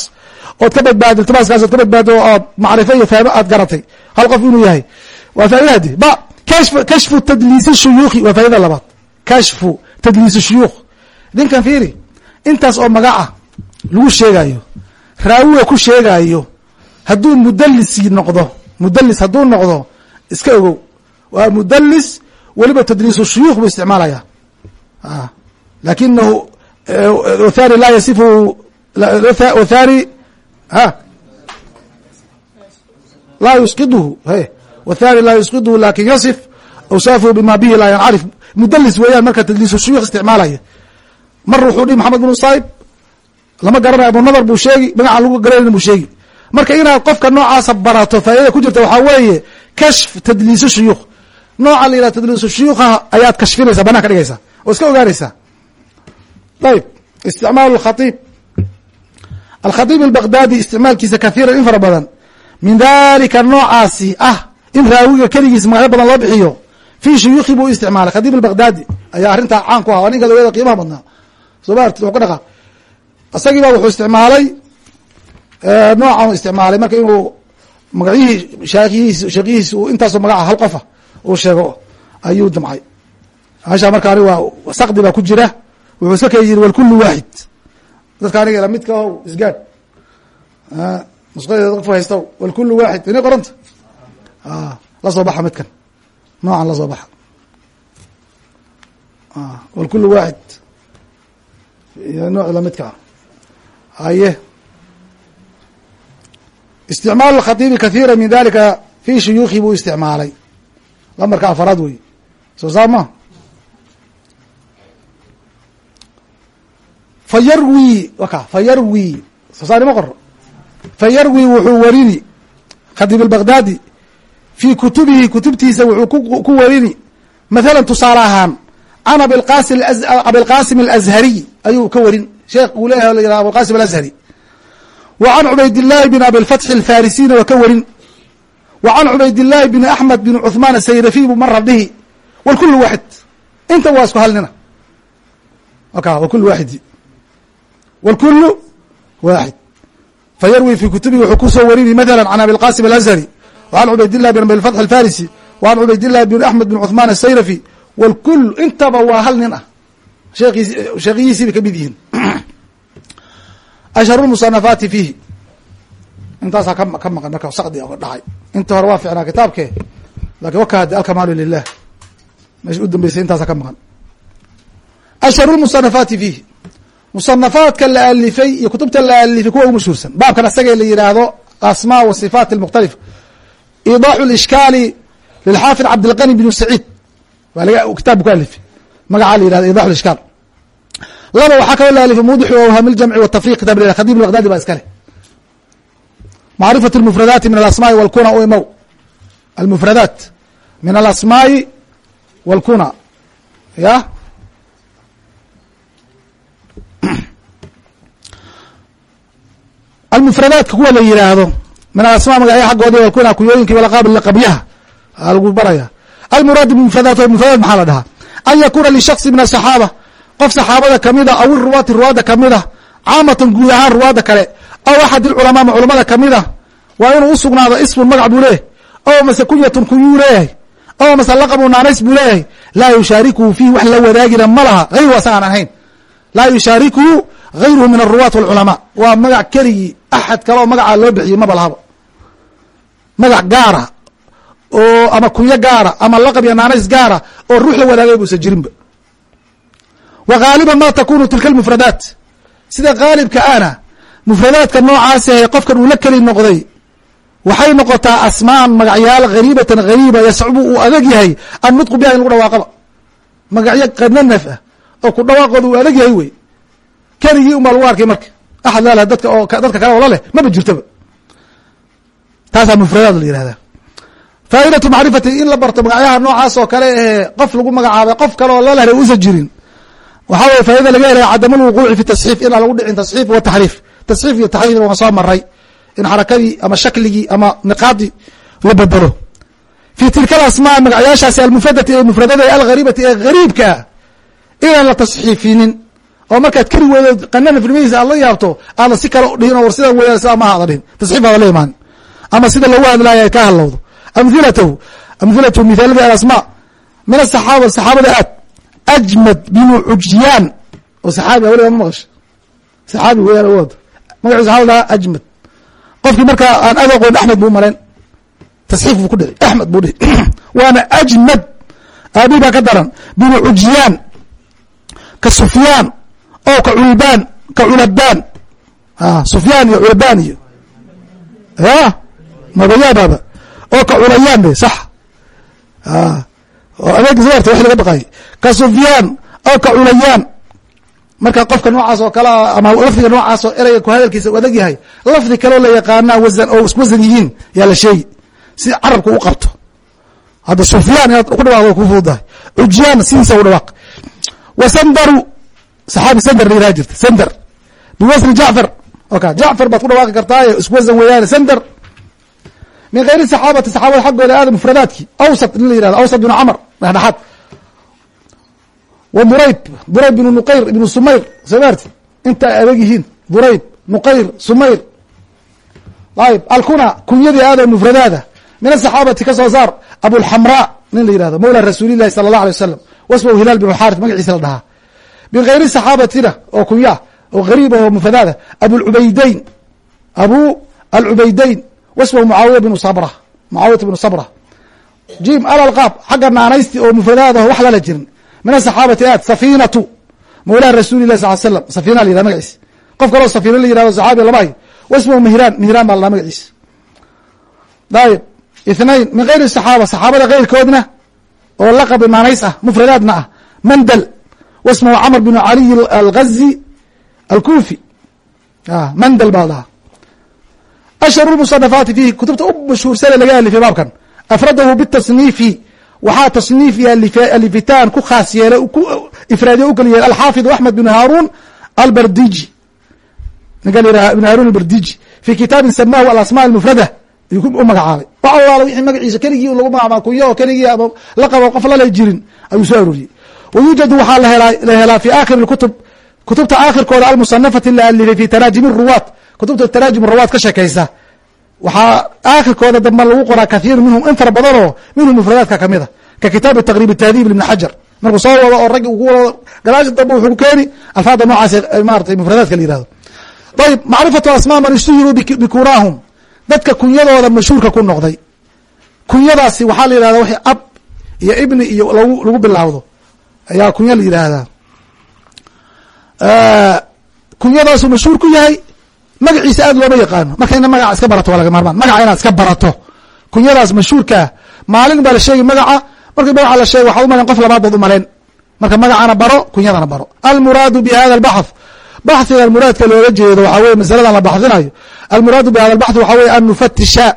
ood ka badbaado iltibaaskaas ood ka badbaado ood macrifo iyo fahmo aad garatay. Hal qof inuu yahay waa faa'idahadi ba kashfu tadliisi shuyuukhi waa faa'idada labaad. Kashfu tadliisi shuyuukh ninkan fiiri intaas oo magaca lagu sheegayo raawiga ku sheegayo hadduu mudalisi noqdo mudalis hadduu noqdo iska ogow. Waa mudalis weliba tadliisu shuyuukh buu isticmaalaya. Lakinahu thani laa yasifu thani laa yusqiduhu wathani laa yusqiduhu laakiin yasif awsaafuhu bima bihi laa yancarif mudalis weeyaan marka tadliisu shuyuukh isticmaalaya. Mar wuxuu dhihi maxamed binu saib lama garanayo abunadar buu sheegi magacaan lagu garanayna buu sheegi. Marka inaad qofka noocaasa barato faaidada ku jirta waxaa weeye kashf tadliisu shuyuukh nooca la yihah tadliisu shuyuukha ayaad kashfinaysa banaan ka dhigaysaa. Oo iska ogaanaysaa ayb isticmaal khaiib alkhaiib albaqdaadi isticmaalkiisa kathiiran in fara badan. min dalika noocaasi ah in raawiga keligiis magacyo badan loo bixiyo. fi shuyuukhi buu isticmaalay khadiib albaqdaadi ayaa arrintaa caan ku ah. Waa ninka dawlada qiimaha badnaa. Soo ma artid wuxu ka dhaqa. Isagii baa wuxuu isticmaalay noocan isticmaalay. Marka inuu magacyihii shaekhihiis sheekhihiis uu intaasoo magaca hal qofa uu sheego ayuu wuxuu iska kay yiri walkulu waaxid dadka aniga lamidka o isgaad nusqadeeda qof haysta walkulu waaxid ini qoranta? La soo baxa midkan. Noocan la soo baxa? Walkulu waaxid iyo nooc lamidka ah haye isticmaal اkhadibi kahiira min dalika fi shuyuukhi buu isticmaalay. Lambarka afaraad wey soo saa ma fayarwi fayarwi soo saar ima qoro fayarwi wuxuu warini khadib albaqdaadi fii kutubihi kutubtiisa wuxuu ku warini mathalan tusaale ahaan can abilqasim alazhariy ayuu ka warin sheekh uu leeyahay la yihah abulqasim alazhari. Wa can cubaydillaahi bin abilfatxi alfarisina waa ka warin wa can cubaydillaahi bin axmed bin cuhmaan asayrafiy buu mar rabdhihi walkulu waaxid inta waa isku halnina. Wakulu waaxidi wاlkulu waaxid fayarwi fi kutubihi wuxuu ku soo warini mathala can abilqasim alazhari wa can cubaydillahi bin abilfatx alfarisi wa can cubaydillahi bin axmed bin cuhmaan asayrafi wاlkul intaba waa hal nin ah sheekhiyiisii bay ka mid yihiin ashharu musanafaati fiihi intaasaa ka ka maqan marka sakdi dhacay inta hore waa ficnaa kitaabke laakiin waka hadi alkamaalu lilah meesha u dambeysay intaasaa ka maqan ashharu musanafaati fiihi musanafaadka la alifay iyo kutubta la alifay kuwa ugu baabkan asagee la yihaahdo asmaa wa sifaat iidaaxu lishkaali lilxaafid cabdilqani bn saciid waa laga kitaab ku alifay. Magacaa la yihahdo idaxu lishkaal laba waxaa kaloo la alifay mudixu awhaam ljamci watafriq kitab la khadib baqdaadi baa iskale. Macrifat اlmufradaati min alasmaai walkuna u imow almufradaat min alasmaai walkuna. Ya almufradaadka kuwa la yihaahdo min alasma magacya walkuna kuyooyinka qabyaha lagu baraya almuraad bmufradaat mufradaat maxaa la dhahaa an yakuna lishaksi min asaxaaba qof saxaabada kamida aw iruwaati ruwaadda kamida caamatan guud ahaan ruwaadda kale aw axad ilculamaa ma culamada kamida waa inuu usugnaado ismun magac buu leeyahy aw mase kunyatun kuyuu leeyahay aw mase laqabu naanays buu leeyahay laa yushaarikuhu fiihi wax la wadaagina ma laha hayru asagaan ahayn laa yushaarikuhu hayruhu min aruwaat walculamaa waa magac keligii axad kale oo magacaa loo bixiyey maba lahaba magac gaara oo ama kunyo gaara ama laqab iyo naanays gaara oo ruux la wadaagay buusan jirinba. Wa gaaliban ma takunu tilka almufradaat. Sida gaalibka ana mufradaadka noocaasi ahe qofkan uu la keli noqday waxay noqotaa asmaan magacyaal hariibatan hariiba yascubu uu adag yahay an nutqu biha in lagu dhawaaqaba. Magacyo qadnanaf ah oo ku dhawaaqooda uu adag yahay wey. Keligii un baa lagu arkay marka axad laaleh dadka oo dadka kale oo la leh maba jirtaba taasaa mufradaad la yihahdaa faa'idatu macrifati in la barto magacyaha noocaas oo kale ee qof lagu magacaabay qof kale oo lalehna uusan jirin. Waxaa weye faa'ida laga helaya cadam lwuquuci fi tasxiif inaan lagu dhicin tasxiif wa taxriif. Tasxiif iyo taxriifna waan soo maray in xarakadii ama shakligii ama niqaadii la bedelo fi tilka alasmaa magacyaashaasi almufradati ee mufradada algharibati ee gariibkaa inaan la tasxiifinin. Oo markaad keli weydo qanana filmadiisa aad la yaabto aadan si kale dhihin oo war sidan weeyaan sidaa maaha ada dhihin. Tasxiif aada la imaan. Ama sida loogu hadlaayo ay ka hadlowdo. Amhilatahu amhilatahu mithaalada alasmaa min asaxaaba saxaabada aad ajmad binu cujyaan oo saxaabi a ma maqasho saxaabi weeyaan waxaa la dhahaa ajmad. Qofkii markaa aan adeeqoon axmed buu marayn tasxiif buu ku dhici axmed buu dhihi. Waana ajmad. Aabi baa ka daran. Binu cujyaan ka sufyaan oo ka culbaan ka culabaan sufyaan iyo culabaan iyo. Ya mabayaabaaba oo ka culayaan be sax. Oo adeegisa warta wax laga baqayay ka sufyaan oo ka culayaan marka qofka noocaas oo kale ama lafdiga noocaas oo ereyga ku hadalkiisa u adag yahay lafdi kaleo la yaqaanaa wasan oo iswasan yihiin yaa la sheegi. Si carabka u qabto. Hadda sufyaan inaad ku dhawaaqdo ku fududahay. Cujyaan sidiisa u dhawaaq wa sandaru saxaabi sandar la yiraha jirta sandar biwasni jacfar oka jacfar baad ku dhawaaqi kartaaye iswasan weeyaane sandar min gayri saxaabati saxaabada xaggooda aada mufradaadki awsat in la yiraahdo awsat binu camr dhexdhexaad wa durayb durayb binu nuqayr ibnu sumayr soo maarti inta adag yihiin durayb nuqayr sumayr ayb alkuna kunyadii aado mufradaada min asaxaabati ka soo saar abulxamraa nin la yihahdo mawla rasuuli lahi sala allah alay wasalam wasmahu hilaal binu xaaris magaciisa la dhahaa min gayri saxaabatina oo kunya oo gariib oo mufradaada abulcubaydayn abu alcubaydayn wasmahu mucaawiya binu sabra mucaawiyata binu sabra jim alalqaab xagga naanaysti oo mufradaada wax lala jirin min asaxaabati aad safinatu mawlaa rasuuli lah sal slam safina la yihah magaciisa qof kaloo safina la yihahdo saxaabi lama hayo wasmahu mihraan baa la dhaha magaciisa dayib ithnain min gayri saxaaba saxaabada keyrkoodna oo laqabi naanays ah mufradaadna ah. Mandel wasmahu camr binu caliy algazi alkufi. Mandel baa dhahaa ashharu lmusanafaati fiihi kutubta u mashhuursane laga alifay baabkan. Afradahu bitasniifi waxaa tasniif iyo alifitaan ku khaas yeelay ifraadiye u kala yeelay alxaafidu axmed bin haarun albardiji. Ninka la yiraha ibn haarun albardiji. Fi kitaabin samahu alasma almufrada ayuu u magacaabay. Wax allaala wixii magaciisa keligii lagu magacaaba kunya oo keligii ama laqabo qof lala jirin ayuu soo arooriyey wa yuujadu waxaa la helaa fi aakhiri kutub kutubta aakhirkooda almusanafati la alifay fi taraajim ruwaat kutubta taraajim ruwaat ka sheekaysa. Waxaa aakhirkooda dambe lagu qoraa kathiiru minhum in fara badanoo minhum mufradaadka ka mid a ka kitaabi taqrib tahdiib ibn xajar. Markuu soo wado oo raggi ugu wado gadaasha dambe wuxuu keeni alfaada noocaas maratay mufradaadka la yihahdo ayib macrifatu asmaa man ishtuhiruu bikuraahum dadka kunyadooda mashhuurka ku noqday. Kunyadaasi waxaa la yihahda wixii ab iyo ibni iyo lagu lagu bilaawdo. Ayaa kunya la yidhaahdaa kunyadaasu mashhuur ku yahay magaciisa aad looma yaqaano. Marka ina magaca iska barato waa laga maarmaan. Magaca inaad iska barato. Kunyadaas mashhuurkaa maalin baa la sheegi magaca. Markii magaca la sheega waxaad umalayn qof labaad baad umalayn marka magacana baro kunyadana baro. Almuraadu bi hada albaxth baxhigan muraadka looga jeedo waxaa weye masaladan la baxdinayo almuraadu bi hada albaxth waxaa weye an nufatisha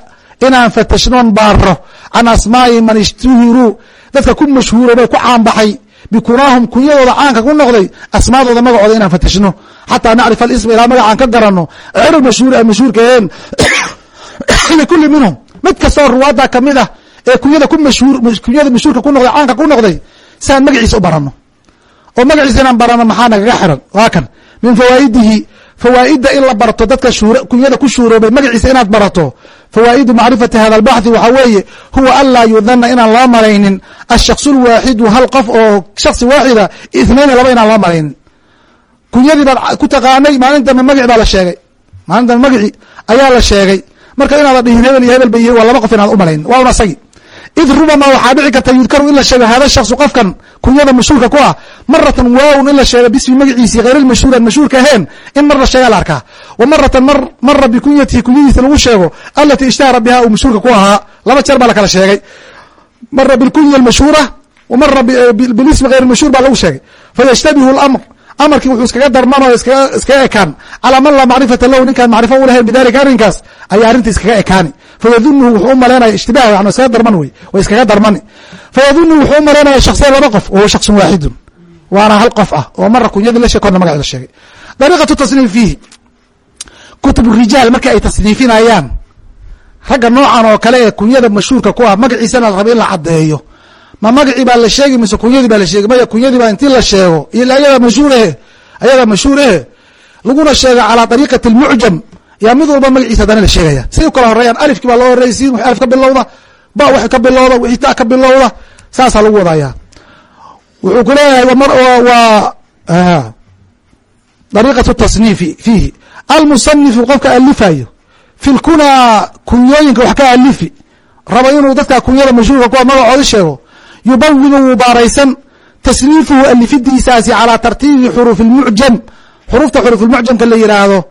inaan fatashnoon baaro can asmaa'i man ishtuhiruu dadka ku mashhuuroobay ku caanbaxay bikunaahum kunyadooda caanka ku noqday asmaadooda magacooda inaan fatashno. Xataa nacrifa alisma ilaa magacaan ka garanno. Cero mashhuur a mashhuurkaeen likuli minhum. Mid kastoo ruwaadda ka mid ah ee kunyada ku mashhuur kunyada mashhuurka ku noqday caanka ku noqday siaan magaciisa u baranno. Oo magaciisa inaan baranno maxaa nagaga xiran? Waa kan min fawaa'idihi fawaa'idda in la barto dadka kunyada ku shuuroobay magaciisa inaad barato. Fawaa'idu macrifati hada albaxthi waxaa weeye huwa an laa yudana inaan loo malaynin ashaksu lwaaxidu hal qof oo shaksi waaxida ithnayni laba inaan loo malaynin kunyadii baad ku taqaanay maalin dambe magaci baa la sheegay. Maalin dambe magaci ayaa la sheegay. Marka inaada dhihin hebel iyo hebel ba yihiin waa laba qof inaad u malaynin waa un asagi id rubama waxaa dhici karta yudkaru in la sheego hada shaksu qofkan kunyada mashhuurka ku ah maratan waawun in la sheego bismi magaciisi hayr lmashhuur aan mashhuurka ahayn in mar la sheega la arkaa wa maratan mar mara bikunyatihi kunyadiisa lagu sheego alatii ishtahara biha uu mashhuurka ku ahaa laba jeer baa la kala sheegay mara bilkunya almashhuura wa mara bilismi hayr mashhuur baa lagu sheegay fayashtabihu lamr amarkii wuxuu iskaga darmanayo iskaga ekaan. Calaa man laa macrifata lahu ninkaan macrifo u lahayn bidalika arrinkaas ayaa arrinta iskaga ekaani. Fayadunuhu wuxuu u malaynaya ishtibaah yan iskaga darman wey way iskaga darmani. Fayadunuhu wuxuu u malaynaya shaksiya laba qof wahuwa shaksun waaxidun waana hal qof ah oo mara kunyadii la sheeg korna magaci la sheegay. Dariiqatu tasniif fiihi. Kutub rijaal marka ay tasniifinayaan ragga noocan oo kale ee kunyada mashhuurka ku ah magaciisana la raba in la caddeeyo ma magacii baa la sheegi mise kunyadii baa la sheegi? Maya kunyadii baa intii la sheego? Ayadaa mashhuur ehe ayadaa mashhuur ehe laguna sheega calaa dariiqati almucjam yaa mid walba magaciisa haddana la sheegaya. Say u kala horeeyaan alifkii baa loo horeysiin alif ka bilowda ba wixii ka bilowda wixii ta ka bilowda saasaa lagu wadayaa wuxuu ku leeyahay waa dariiqatu tasniifi fiihi. Almusanifu qofka alifayo fi lkunaa kunyooyinka wax ka alifi. Rabo inuu dadka kunyada mashhuurka kuwa magacooda sheego yubawibu wuu baaraysan tasniifuhu alifidiisaasi calaa tartiibi xuruufi lmucjam xuruufta xuruufulmucjamka la yidhaahdo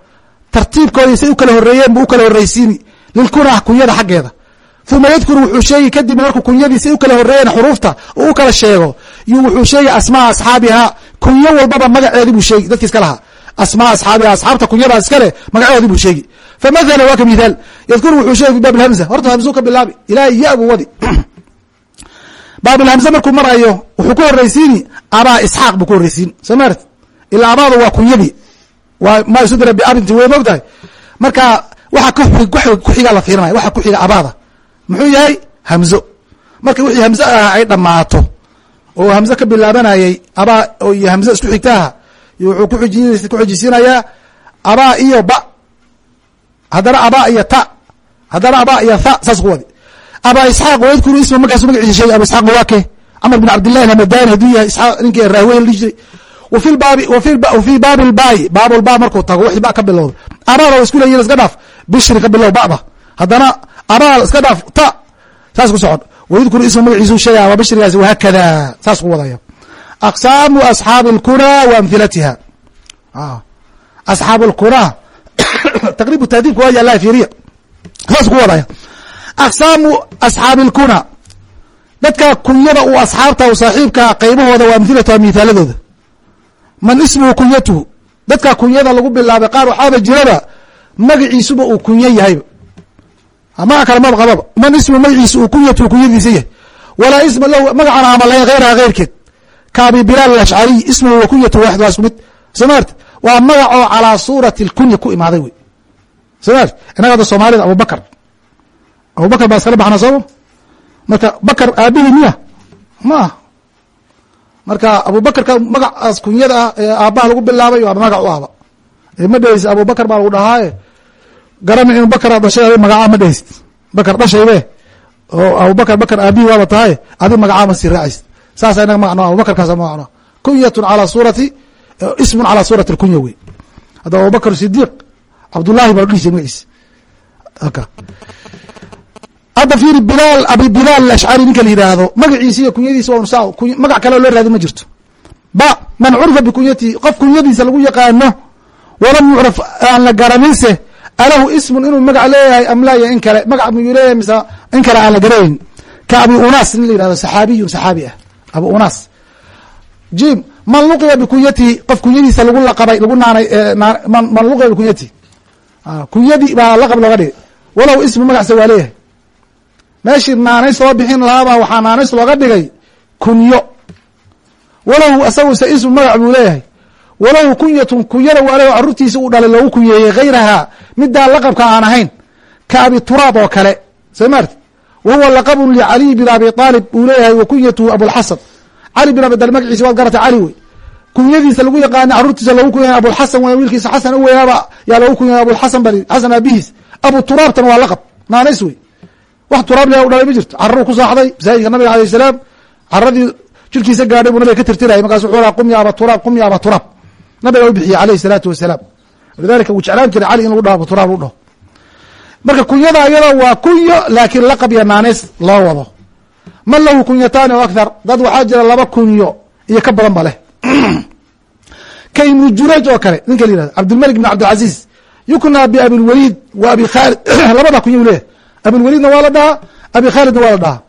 tartiibkoodii say u kala horeeyeen buu u kala horreysiini lilkunah kunyada xaggeeda uma yadkuru wuxuu sheegi kadibna markuu kunyadiisa u kala horeeyan xuruufta uu u kala sheego yu wuxuu sheegi asmaa asxaabihaa kunyo walbaba magaceedi buu sheegi dadki iska lahaa asmaa asxaabiha asxaabta kunyadaa iska leh magacoodi buu sheegi famathala waa ka mithaal yadkuru wuxuu sheegi fi baab lhamza horta hamzuu ka bilaabi ilaahay ya buu wadi baabilhamze markuu marayo wuxuu ku horeysiini abaa isxaaq buu ku horeysiin soo maart ilaa abaada waa kunyadii waa ma isu dira biabinti way moog tahay marka waxa kuxiga la fiirinaya waxa kuxiga abaada. Muxuu yahay? Hamzo. Marka wixii hamze ah ay dhammaato oo hamze ka bilaabanayay abaa iyo hamze isku xigtaaha wuxuu ku xijisiinayaa abaa iyo ba. Haddana abaa iyo ta. Haddana abaa iyo tha saas ku abaa isxaaq wadkuru isma markaasu magaciisa sheegay aba isxaaq waa ke camr bin cabdillahi alhamadani hadduu yahay isxaaq ninkii rahwey la dhihi jiray wafi baabi wafii baabi lbaayi baabulba markuu tago wixii ba ka bilowda abaada wa isku leeyihiin iska dhaaf. Bishri ka bilow ba'da haddana abaa iska dhaaf ta. Saas ku socon wayadkuru isma magaciisu sheegay aba bishrigaasi wahaakada saas ku wadaya. Aqsaamu asxaabi اlkuna wa amhilatiha asxaab اlkuna taqribu tahdiibka waa yaalaha fiiriya saas ku wadaya aqsaamu asxaabi اlkuna dadka kunyada uu asxaabta u saaxiibka qaybahooda wa amhilatuha mithaaladooda man ismuhu kunyatuhu dadka kunyada lagu bilaabay qaar waxaaba jiraba magaciisuba uu kunyo yahayba magac kale maba qababa man ismuhu magaciisa uu kunyatuhu kunyadiisa yahay walaa isma lahu magacan ama lahayn hayraha heyrkeed ka abi bilaal alashcariy ismuhu wa kunyatu waaxid waa isku mid soo maarti waa magac calaa suurati lkunya ku imaaday wey soo maarti innaga hadda soomaalida abubakar abubakar baa iskala baxna sooma marka bakar aabihii miya? Ma aha. Marka abubakarka magacaas kunyada ah ee aabbaha lagu bilaabay waa magac u ahba. Ma dheheysid abubakar baa lagu dhahaaye garana inu bakar dhashay magacaa ma dheheysid bakar dhashaybe oo abubakar bakar aabihii waaba tahay? Adi magacaa ma sii raacaysid. Saasa inaga magacno abubakarkaasa magacno kunyatun calaa suurati ismun calaa suurati alkunya wey. Hadda abubakar sidiiq cabdullahi baa dhihi jiray magaciisa aka hadda fiiri bilaal abi bilaal ashcari ninka la yidhaahdo magaciisa iyo kunyadiisa waa saa magac kaleo loo raadi ma jirto. Ba man curifa bikunyatihi qof kunyadiisa lagu yaqaano walam yucraf aan la garaninse alahu ismun inuu magac leeyahay am laa iyo in kale magac miyuu leeyahay mise in kale aan la garanayn ka abi unaas nin la yihahdo saxaabiyun saxaabi ah abu unaas. Jim man luqiya bikunyatihi qof kunyadiisa lagu laqabay lagu naanay man luqiya bikunyatihi kunyadii baa laqab looga dhigay. Walow ismu magacsa waa leeyahay meeshii naanays loo bixin lahaabaa waxaa naanays looga dhigay kunyo. Walow asaguse ismu magac buu leeyahay. Walow kunyatun kunyada waa le carruurtiisa uu dhalay loogu kunyeeyey hayrahaa midaa laqabka aan ahayn ka abi turaab oo kale. Soo maarti wa huwa laqabun licaliy bin abi aalib uu leeyahay wa kunyatuhu abulxasan cali bin abi talib magaciisa waad garatay cali wey. Kunyadiisa lagu yaqaana carruurtiisa loogu kunyay abulxasan w wiilkiisa xasan u weyaaba yaa loogu kunyay abulxasan bal xasan aabihiis. Abu turaabtan waa laqab. Naanays wey wax turaab le u dhalay ma jirto. Carruu ku saaxday masaajidka nabiga alayh salaam carradii jirkiisa gaadhay buu nabiga ka tirtirayay markasu wuxuu laha qum ya aba turaab qum ya aba turaab nabiga u bixiyey alayhi salaatu wasalaam. Walidalika wuu jeclaan jiray cali in lagu dhaho abu turaab u dhaho. Marka kunyada iyada waa kunyo laakiin laqab iyo naanays loo wado. Man lahu kunyataani o akthar dad waxaa jira laba kunyo iyo ka badan ba leh. Ka ibnu jurayj oo kale ninka la yihahdo cabdilmalik ibn cabdilcaziz yuknaa biabilwaliid wa abi khaalid. Labada kunyo u leeyahy abilwaliidna waa la dhahaa abi khaalidna waa la dhahaa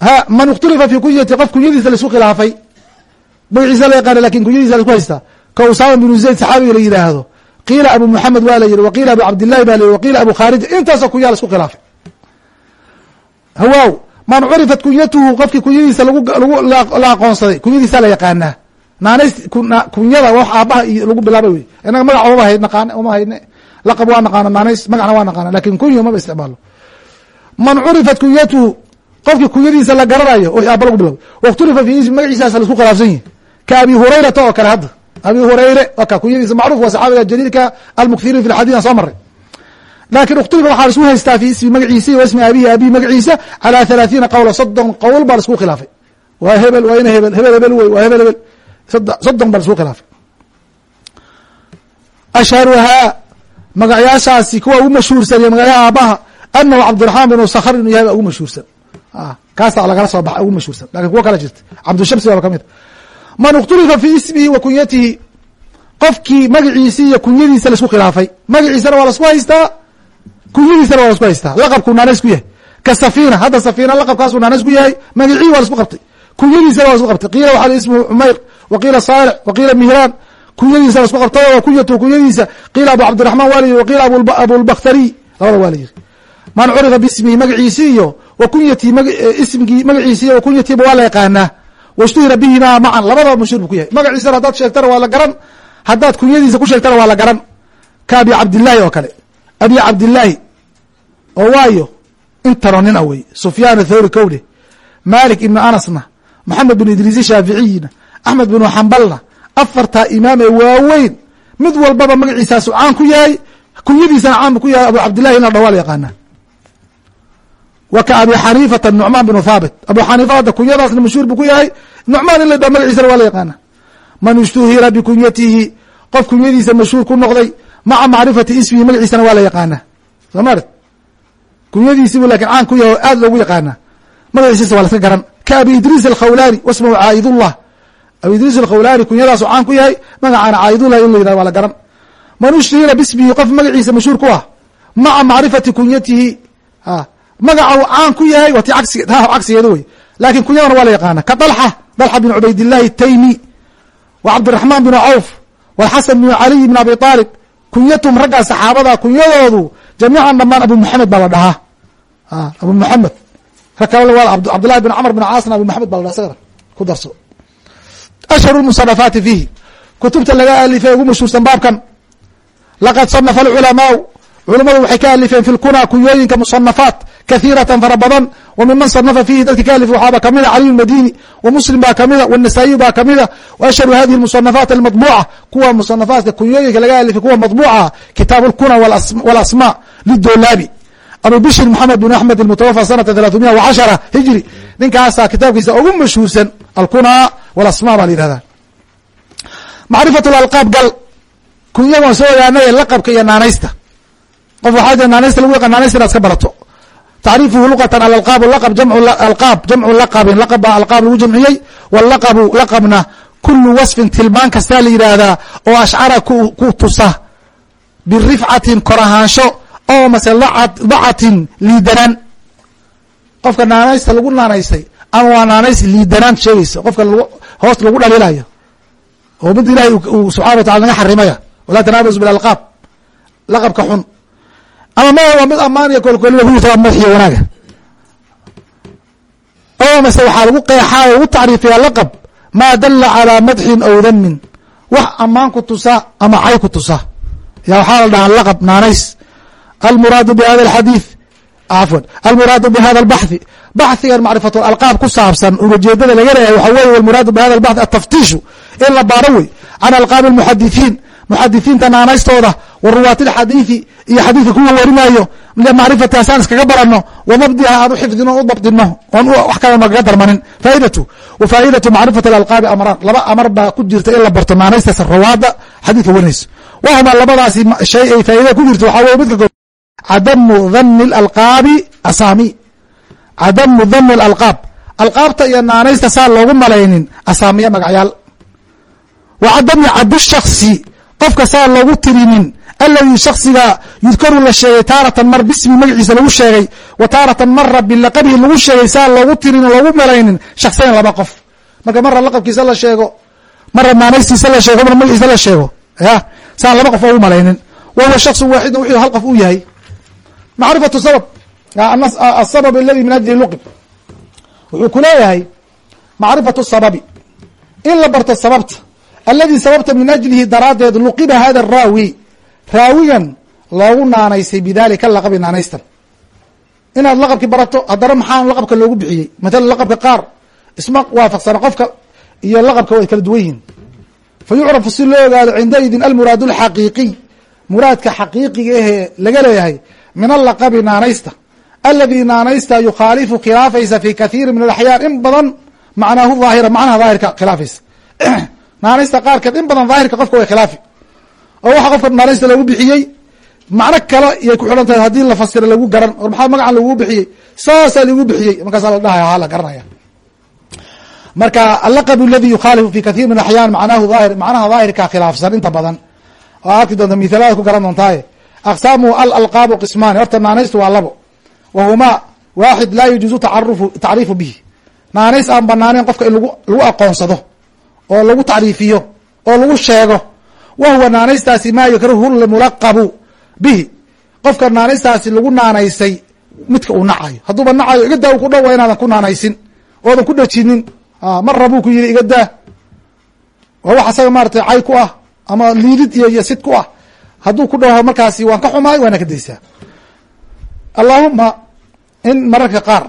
ha man ikhtulifa fi kunyati qof kunyadiisa la isku khilaafay magaciisa la yaqaana laakiin kunyadiisa la isku haystaa ka usaama binu zayd saxaabiga la yidhaahdo qiila abu muxamed waa la yihi wa qiila abu cabdillahi ba la yihi wa qiila abu khaalid intaasoo kunyaa la isku khilaafay hawaaw man curifat kunyatuhu qofkii kunyadiisa la aqoonsaday kunyadiisa la yaqaanaa naanays kunyada wax aabaha lagu bilaabay wey inaga magac uma hay naqaan uma hayne laqab waa naqaana naanays magacna waa naqaana laakiin kunyo maba isticmaalo. Man curifat kunyatuhu qofkii kunyadiisa la garanayo wixii aaba lagu bilaway wakhtulifa fi ismi magaciisaasa la isku khilaafsan yihi ka abi hurayrata oo kale hadda. Abi hurayre waa ka kunyadiisa macruf waa saxaabiga jaliilka almukthiriin fi lxadid aan soo maray laakiin ikhtulifa waxaa la isku haystaa fi ismi magaciisa wa ismi abihi abihi magaciisa calaa halaathiina qawla soddon qowl baa la isku khilaafay. Waa hebel waa ina hebel hebel hebel wey waa hebel hebel. Soddon baa la isku khilaafay. Ashharuhaa magacyaashaasi kuwa ugu mashhuursan iyo magacyaha aabaha anahu cabdiraxmaan binu sakhr inuu yahay baa ugu mashhuursan. Kaasaa lagala soo baxa ugu mashhuursan. Lakin kuwo kala jirta. Cabdishamsi baaba ka mid man ikhtulifa fi ismihi wa kunyatihi qofkii magaciisi iyo kunyadiisa la isku khilaafay. Magaciisana waa la isku haystaa? Kunyadiisana waa la isku haystaa. Laqabkuu naanays ku yahay. Ka safiina hadda safiina laqabkaasuu naanays ku yahay. Magicii waa la isku qabtay. Kunyadiisana waa la isku qabtay. Qiila waxaa ismu cumayr wa qiila saalix wa qiila mihraan kunyadiisa la isku qabtay wa kunyatu kunyadiisa qiila abu cabdiraxmaan waa la yiri wa qiila abulbakhtari labada waa la yiri man curifa bismihi magaciisi iyo wa kunyatii ismigii magaciisi iyo wa kunyatiiba waa la yaqaanaa washtuhira bihimaa macan labadaba mashhuur bu ku yahay. Magaciisana haddaad sheegtana waa la garan haddaad kunyadiisa ku sheegtana waa la garan. Ka abi cabdillaahi oo kale. Abi cabdillaahi oo waayo intanoo nin a wey sufyaan athawri kowne malik ibnu anasna maxamed bin idriisi shaaficiyina axmed binu xambalna afartaa imaam ee waaweyn mid walbaba magaciisaasu caan ku yahay kunyadiisana caan ku yahay abu cabdillahi in la dhawaa la yaqaanaa. Wa ka abi xaniifata nucmaan binu thaabit. Abu xaniifa hadda kunyadaasna mashhuur buu ku yahay nucmaan in la dha magaciisana waa la yaqaana man ishtuhira bikunyatihi qof kunyadiisa mashhuur ku noqday maca macrifati ismihi magaciisana waa la yaqaana soo maarad kunyadiisibu laakiin caan ku yahay oo aad loogu yaqaana magaciisisa waa laska garan. Ka abi idriis alkhawlaani wasmahu caa'idullah abi idriis alkhawlaani kunyadaasu caan ku yahay magacaana caa'idullah in la yidhahdo waa la garan man ishtuhira bismihi qof magaciisa mashhuur ku ah maca macrifati kunyatihi magaca uu caan ku yahay waa ti cagsi cagsigeeda wey laakiin kunyadana waa la yaqaana ka dalxa dalxa bin cubaydillahi taymi wa cabdiraxmaan bin cawf walxasan bin caliy bin abi aalib kunyatum raggaa saxaabada kunyadoodu jamiican dhamaan abu muxamed baa la dhahaa abu muxamed rag kale cabdullahi bin camr bin caasna abu muxamed baa la dhaha isagana ku darso ashharu musanafaati fiihi kutubta laga alifay ugu mashhuursan baabkan laqad sanafa alculamaau culamadu waxay ka alifeen fi lkuna kunyooyinka musanafaat kahiiratan fara badan wa miman sanafa fiihi dadka ka alif waxaaba kamida caliy madini wa muslim baa kamida wanasaa-iy baa kamida wa ashharu hadihi musanafaat almadbuuca kuwa musanafaatka kunyooyinka laga alifay kuwa madbuuca kitaab lkuna walasma lidolaabi abu bishir maxamed bin axmed almutawafa sanata thalaathumiya wa cashara hijri ninkaasaa kitaabkiisa ugu mashhuursan alkuna walasma baa la yihahda macrifat lalqaab gal kunya waan soo ogaanay laqabka iyo naanaysta. Qof waxaa naanaysta lagu yaqan naanaysta inaad iska barato. Tacriifuhu luqatan alalqaab laqab jamcu alqaab jamcu laqabin laqab baa alqaab lagu jamciyey walaqabu laqabna kulu wasfin tilmaan kastaa la yidhaahdaa oo ashcara ku tusa. Birifcatin kor ahaansho oo mase dacatin liidanaan qofka naanaysta lagu naanaystay ama waa naanays liidanaan sheegaysa. Qofka hoos lagu dhaliilayo oo mid ilahay uu subxana wa tacala naga xarimaya. Walaa tanaabasu bilalqaab laqabka xun. Ama ma waa mid ammaaniya kolkolida ku jirta madaxiyo wanaaga. Oo mase waxaa lagu qeexaa lagu tacriifiyaa laqab. Maa dala calaa madxin aw damin wax ammaan ku tusa ama cay ku tusa. Yaa waxaa la dhahaa laqab naanays. Almuraadu bi hada alxadiid cafwan almuraadu bi hada albaxthi baxhigan macrifatu alqaab ku saabsan ujeedada laga leeyahay waxa weye walmuraadu bi hada albaxthi ataftiishu in la baaro wey can alqaabi almuxadithiin. Muxadithiinta naanaystooda wa ruwaati lxadiidi iyo xadiidka kuwa warinayo macrifati asaan iskaga barano wa mabdiha aan u xifdino o u dabdino oon wax kale nagaga darmanin. Faaidatu wa faa'idatu macrifati alalqaabi amraan laba amar baa ku jirta in la barto naanaystaas rawaada xadiidka warinayso wahuma labadaasi shay ay faa'idada ku jirto waxaa weye midka cadamu dani alqaabi asaami cadamu dani alalqaab alqaabta iyo naanaysta saa loogu malaynin asaamiya magacyaal wa cadami cadu shaksi qofka saa loogu tirinin aladii shaksiga yudkaru la sheegay taaratan mar bismi magaciisa lagu sheegay wa taaratan mara bilaqabihi lagu sheegay saa loogu tirin loogu malaynin shaksayn laba qof marka mara laqabkiisa la sheego mara naanaystiisa la sheego mar magaciisa la sheego ya saan laba qof oogu malaynin wa huwa shaksu waaxidun wuxuu hal qof uu yahay macrifatu sabab. Asabab aladi min ajli luqib wuxuu ku leeyahay macrifatu sababi. In la barto sababta. Aladi sababta min ajlihi daraaddeed luqiba hada araawi raawigan loogu naanaysay bidalika laqabi naanaystan. Inaad laqabki barato haddana maxaa laqabka loogu bixiyey? Matala laqabka qaar. Isma waafaqsana qofka iyo laqabka way kala duwan yihiin fa yucrafu si loo ogaado cindaidin almuraad alxaqiiqiy. Muraadka xaqiiqiga ahee laga leeyahay min alaqabi naanaysta aladi naanaysta yukhaalifu khilaafaysa fi kathiiri min alaxyaan in badan macnaahu aahira macnaha daahirka khilaafaysa naanaysta qaarkeed in badan daahirka qofka way khilaafi oo waxa qofka naanaysta loogu bixiyey macno kale iyay ku xidhan tahay haddii la fasiro lagu garan or maxaa magacan lagu bixiyey saasaa lagu bixiyey markaasa la dhahaya ha la garanaya marka alaqab aladi yukhaalifu fi kathir min axyaan manahu aahir macnaha daahirka khilaafsan inta badan oo arki doonta mithalada ku garan doontaaye aqsaamuhu alalqaabu qismaani horta naanaystu waa labo wa humaa waaxid laa yajuuzu tacarufu tacriifu bihi naanays aan banaaneyn qofka in lagu lagu aqoonsado oo lagu tacriifiyo oo lagu sheego wa huwa naanaystaasi maa yakrahu lmulaqabu bihi qofka naanaystaasi lagu naanaysay midka uu nacayo hadduuba nacayo iga daa ku dhow waa inaadan ku naanaysin oodan ku dhejinin mar rabuu ku yidhi iga daa waa wax asaga maaratay cay ku ah ama liidid iyo iyo sid ku ah hadduu ku dhaho markaasi waan ka xumahay waana ka daysaa allahuma in mararka qaar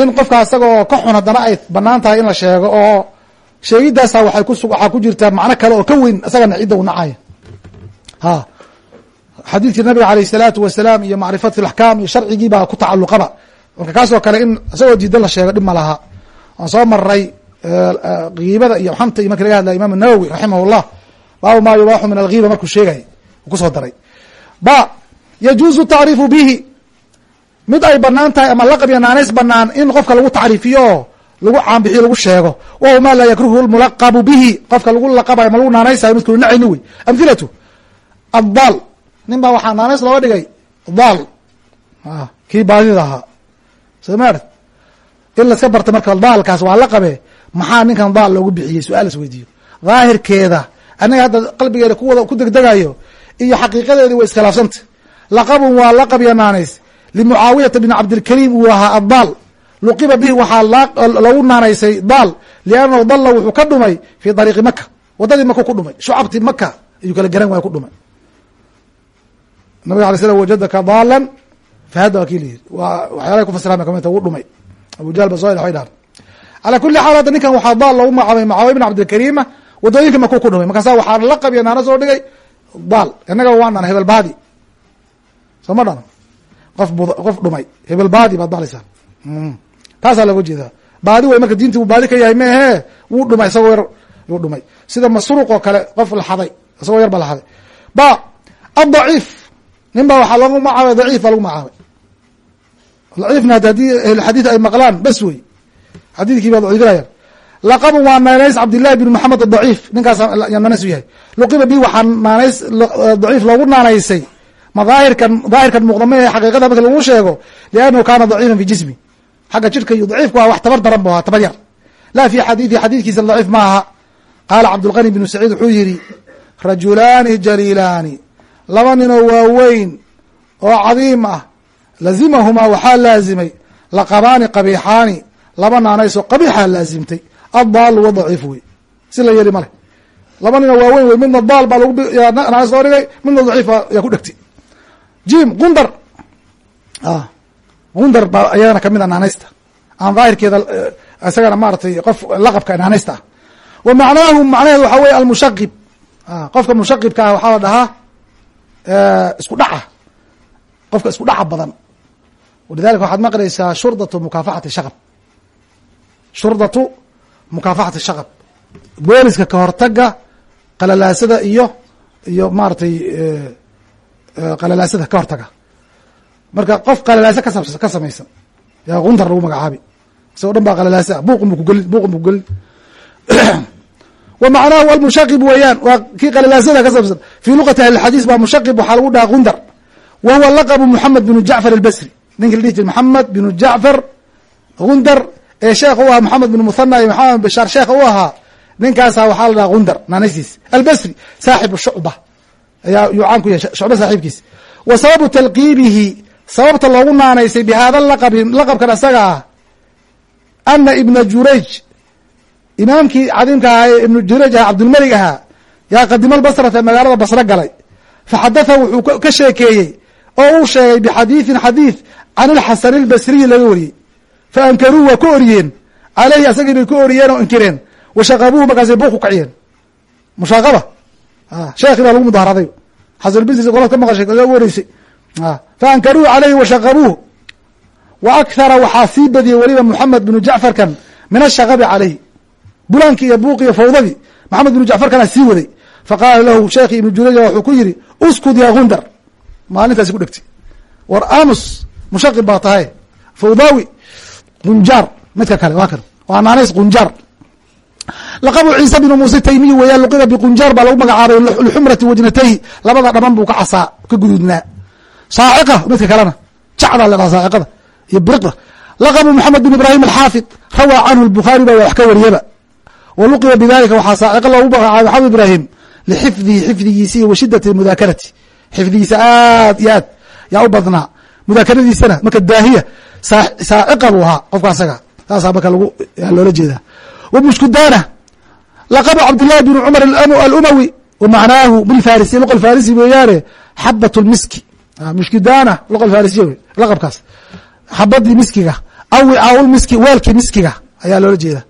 in qofka isagoo ka xun haddana ay bannaan tahay in la sheego oo sheegidaasa waay ku waxaa ku jirtaa macno kale oo ka weyn isagana cidda u nacaya ha. Xadiidkii nabiga aleyh salaatu wasalaam iyo macrifat ilaxkaam iyo sharcigii baa ku tacaluqaba marka kaasoo kale in isagoo diidan la sheego dhib ma laha. Waan soo maray kiibada eh, eh, iyo xamta iyo marki laga hadlaya imaam nawowi raximah baabu ma yubaaxu min algiiba markuu sheegay ku soo daray. Ba yajuuzu tacriifu bihi. Mid ay bannaan tahay ama laqab iyo naanays banaan in qofka lagu tacriifiyo lagu caanbixiyo lagu sheego. Wahuwa ma laa yakruhu lmulaqabu bihi. Qofka lagu laqabayo ma lagu naanaysayo midku nacayni wey amhilatu addaal. Nin baa waxaa naanays looga dhigay daal. Kii baadida ahaa soo maarad in laska barta marka daalkaas waa la qabe maxaa ninkan daal loogu bixiyey su'aal is weydiiyo. Daahirkeeda anaga hadda qalbigeeda kuwada ku degdegayo iyo xaqiiqadeedii way iskhilaafsanta laqabun waa laqab iyo naanays limucaawiyata bn cabdilkariim uu ahaa addaal. Luqiba bihi waxaa lagu naanaysay daal liannahu dalla wuxuu ka dhumay fii dariiqi maka wadadii maka ku dhumay shucabtii maka ayuu kala garan waaya ku dhumay. Nabig alay slam wajadaka daalan fahada waa kii la yiri waa waxyaalahay kufasiraan kamidta wuu dhumay. Abu jahl basoil waxay dhahan calaa kuli xaal hadda ninkan waxaa daal loogu magacaabay mucaawiya bin cabdilkariima waddooyinka maku ku dhumay markaasa waxaa la qabiya naana soo dhigay daal innaga waan dhana hebel baadi. Soo ma dhano? Qof bud qof dhumay. Hebel baadi baad maqlaysaa taasaa looga jeedaa. Baadi way marka diinti uu baadi ka yahay meehe? Wuu dhumay isagoo yar wuu dhumay. Sida masruuq oo kale qof la xaday isagoo yar ba la xaday ba addaciif. Nin baa waxaa loogu magacaabay daciif baa lagu magacaabay daciifna haddii ahlxadiid ay maqlaan bas wey. Xadiidkii baa daciifinayaan laqabu waa naanays cabdillahi bin maxamed adaciif ninkaas naanays u yahay. Luqiba bi waxaa naanays daciif loogu naanaysay. Ma daahirkan muuqda ma xaqiiqada marka lagu sheego? Liannahu kaana daciifan fi jismi. Xagga jidhka iyo daciifku waa wax tabar daran bu ahaa tabar yar. Laa fi xadiidi xadiidkiisa daciif ma aha. Qaala cabdulqani bnu saciid wuxuu yihi rajulaani jaliilaani. Laba ninoo waaweyn oo cadiim ah lazimahumaa waxaa laazimay. Laqabaani qabiixaani. Laba naanaysoo qabiixaa laazimtay addaalu wadaciif wey si la yeeli male. Laba ninoo waaweyn wey midna daal baa lagnaanays loo dhigay. Midna daciif yaa ku dhegtay jim gundar. Gundar baa ayadana ka mid a naanaysta. Aan daahirkeeda isagana maaratay qof laqabka naanaysta. Ah wa macnaahu macnaheedu waxaa wey almushaqib qofka mushaqibka ah waxaa la dhahaa isku dhaca. Qofka isku dhaca badan. Walidalika waxaad maqlaysaa shurdatu mukaafaxati shaqab. Shurdatu mukaafaxati shaqab booliska ka hortaga qalalaasada iyo iyo maaratay qalalaasada ka hortaga marka qof qalalaasa ka samaysan yaa gundar lagu magacaabi. Isagoo dhan baa qalalaasa buuqun bu kugelin buuqun bu kugelin wa macnaahu almushaqib weeyaan waa kii qalalaasada ka samaysan. Fii luqati ahlixadiis baa mushaqib waxaa lagu dhahaa gundar wa huwa laqabu moxamed binu jacfar albasri. Ninki la dhihi jire moxamed binu jacfar gundar ee sheekh u ahaa moxamed bin muthana iyo maxamed bashaar sheekha u ahaa ninkaasa waxaa la gundar naanaystiis albasri saaxibu shucba. Ayaa yuu caan ku yahay shucba saaxiibkiis wa sababu talqiibihi sababta loogu naanaysay bi hada laqabi laqabkan asaga ah ana ibna jurayj imaamkii cadiimka ahaa ee ibnu jurayj ahaa cabdulmelig ahaa yaa qadima basrata magaalada basro galay. Faxadatha wuxuu ka sheekeeyey oo uu sheegay bixadiidin xadiid can ilxasan ilbasriyi laga wariyey fa ankaruu waa ka oriyeen caleyhi asagii bay ka oriyeen oo inkireen washaqabuhu markaasay buuq ku kaciyeen mushaaqaba sheekhi baa lagu mudaharaaday xasanulbasri golad ka maqashay ugu horeysay fa ankaruu caleyhi washaqabuuh wa akhara waxaa sii badiyey weliba moxamed binu jacfarkan min ashaqabi caleyhi bulaankii iyo buuqi iyo fawdadii maxamed binu jacfarkana sii waday faqaala lahu sheekhi ibnu jurayja wuxuu ku yidhi uskud yaa gundar maalintaasi ku dhegtay war amus mushaqib baa tahay fawdaawi qunjaar midka kale waa kan waa naanays qunjaar laqabu ciise binu muuse taymiyi weeyaan luqiba biqunjaar baa lagu magacaabay lixumrati wajnatayhi labada dhaban buu ka casaa ka guduudnaa saaciqa midka kalena jacdaa la dhaha saaciqada. Iyo biriqda laqabu moxamed bin ibraahim alxaafid rawaa canhu lbukhaari baa wax ka wariyaba. Wa luqiba bidalika waxaa saaciqo loogu magacaabay maxamed ibraahim lixifdihi xifdigiisi iyo wa shidati mudaakarati xifdigiisa aad iyo aad. Yaa u badnaa mudaakaradiisana marka daahiya saaciqa buu ahaa qofka asaga saasaa marka loola jeedaa. Wa mushkudaana laqabu cabdillahi bn cumar alumawi wa macnaahu bilfarisi luqa farisi weeyaane xabat lmiski mushkudana luqa farisiya wey laqabkaas. Xabadii miskiga aw wicaaul miski weelkii miskiga ayaa loola jeeda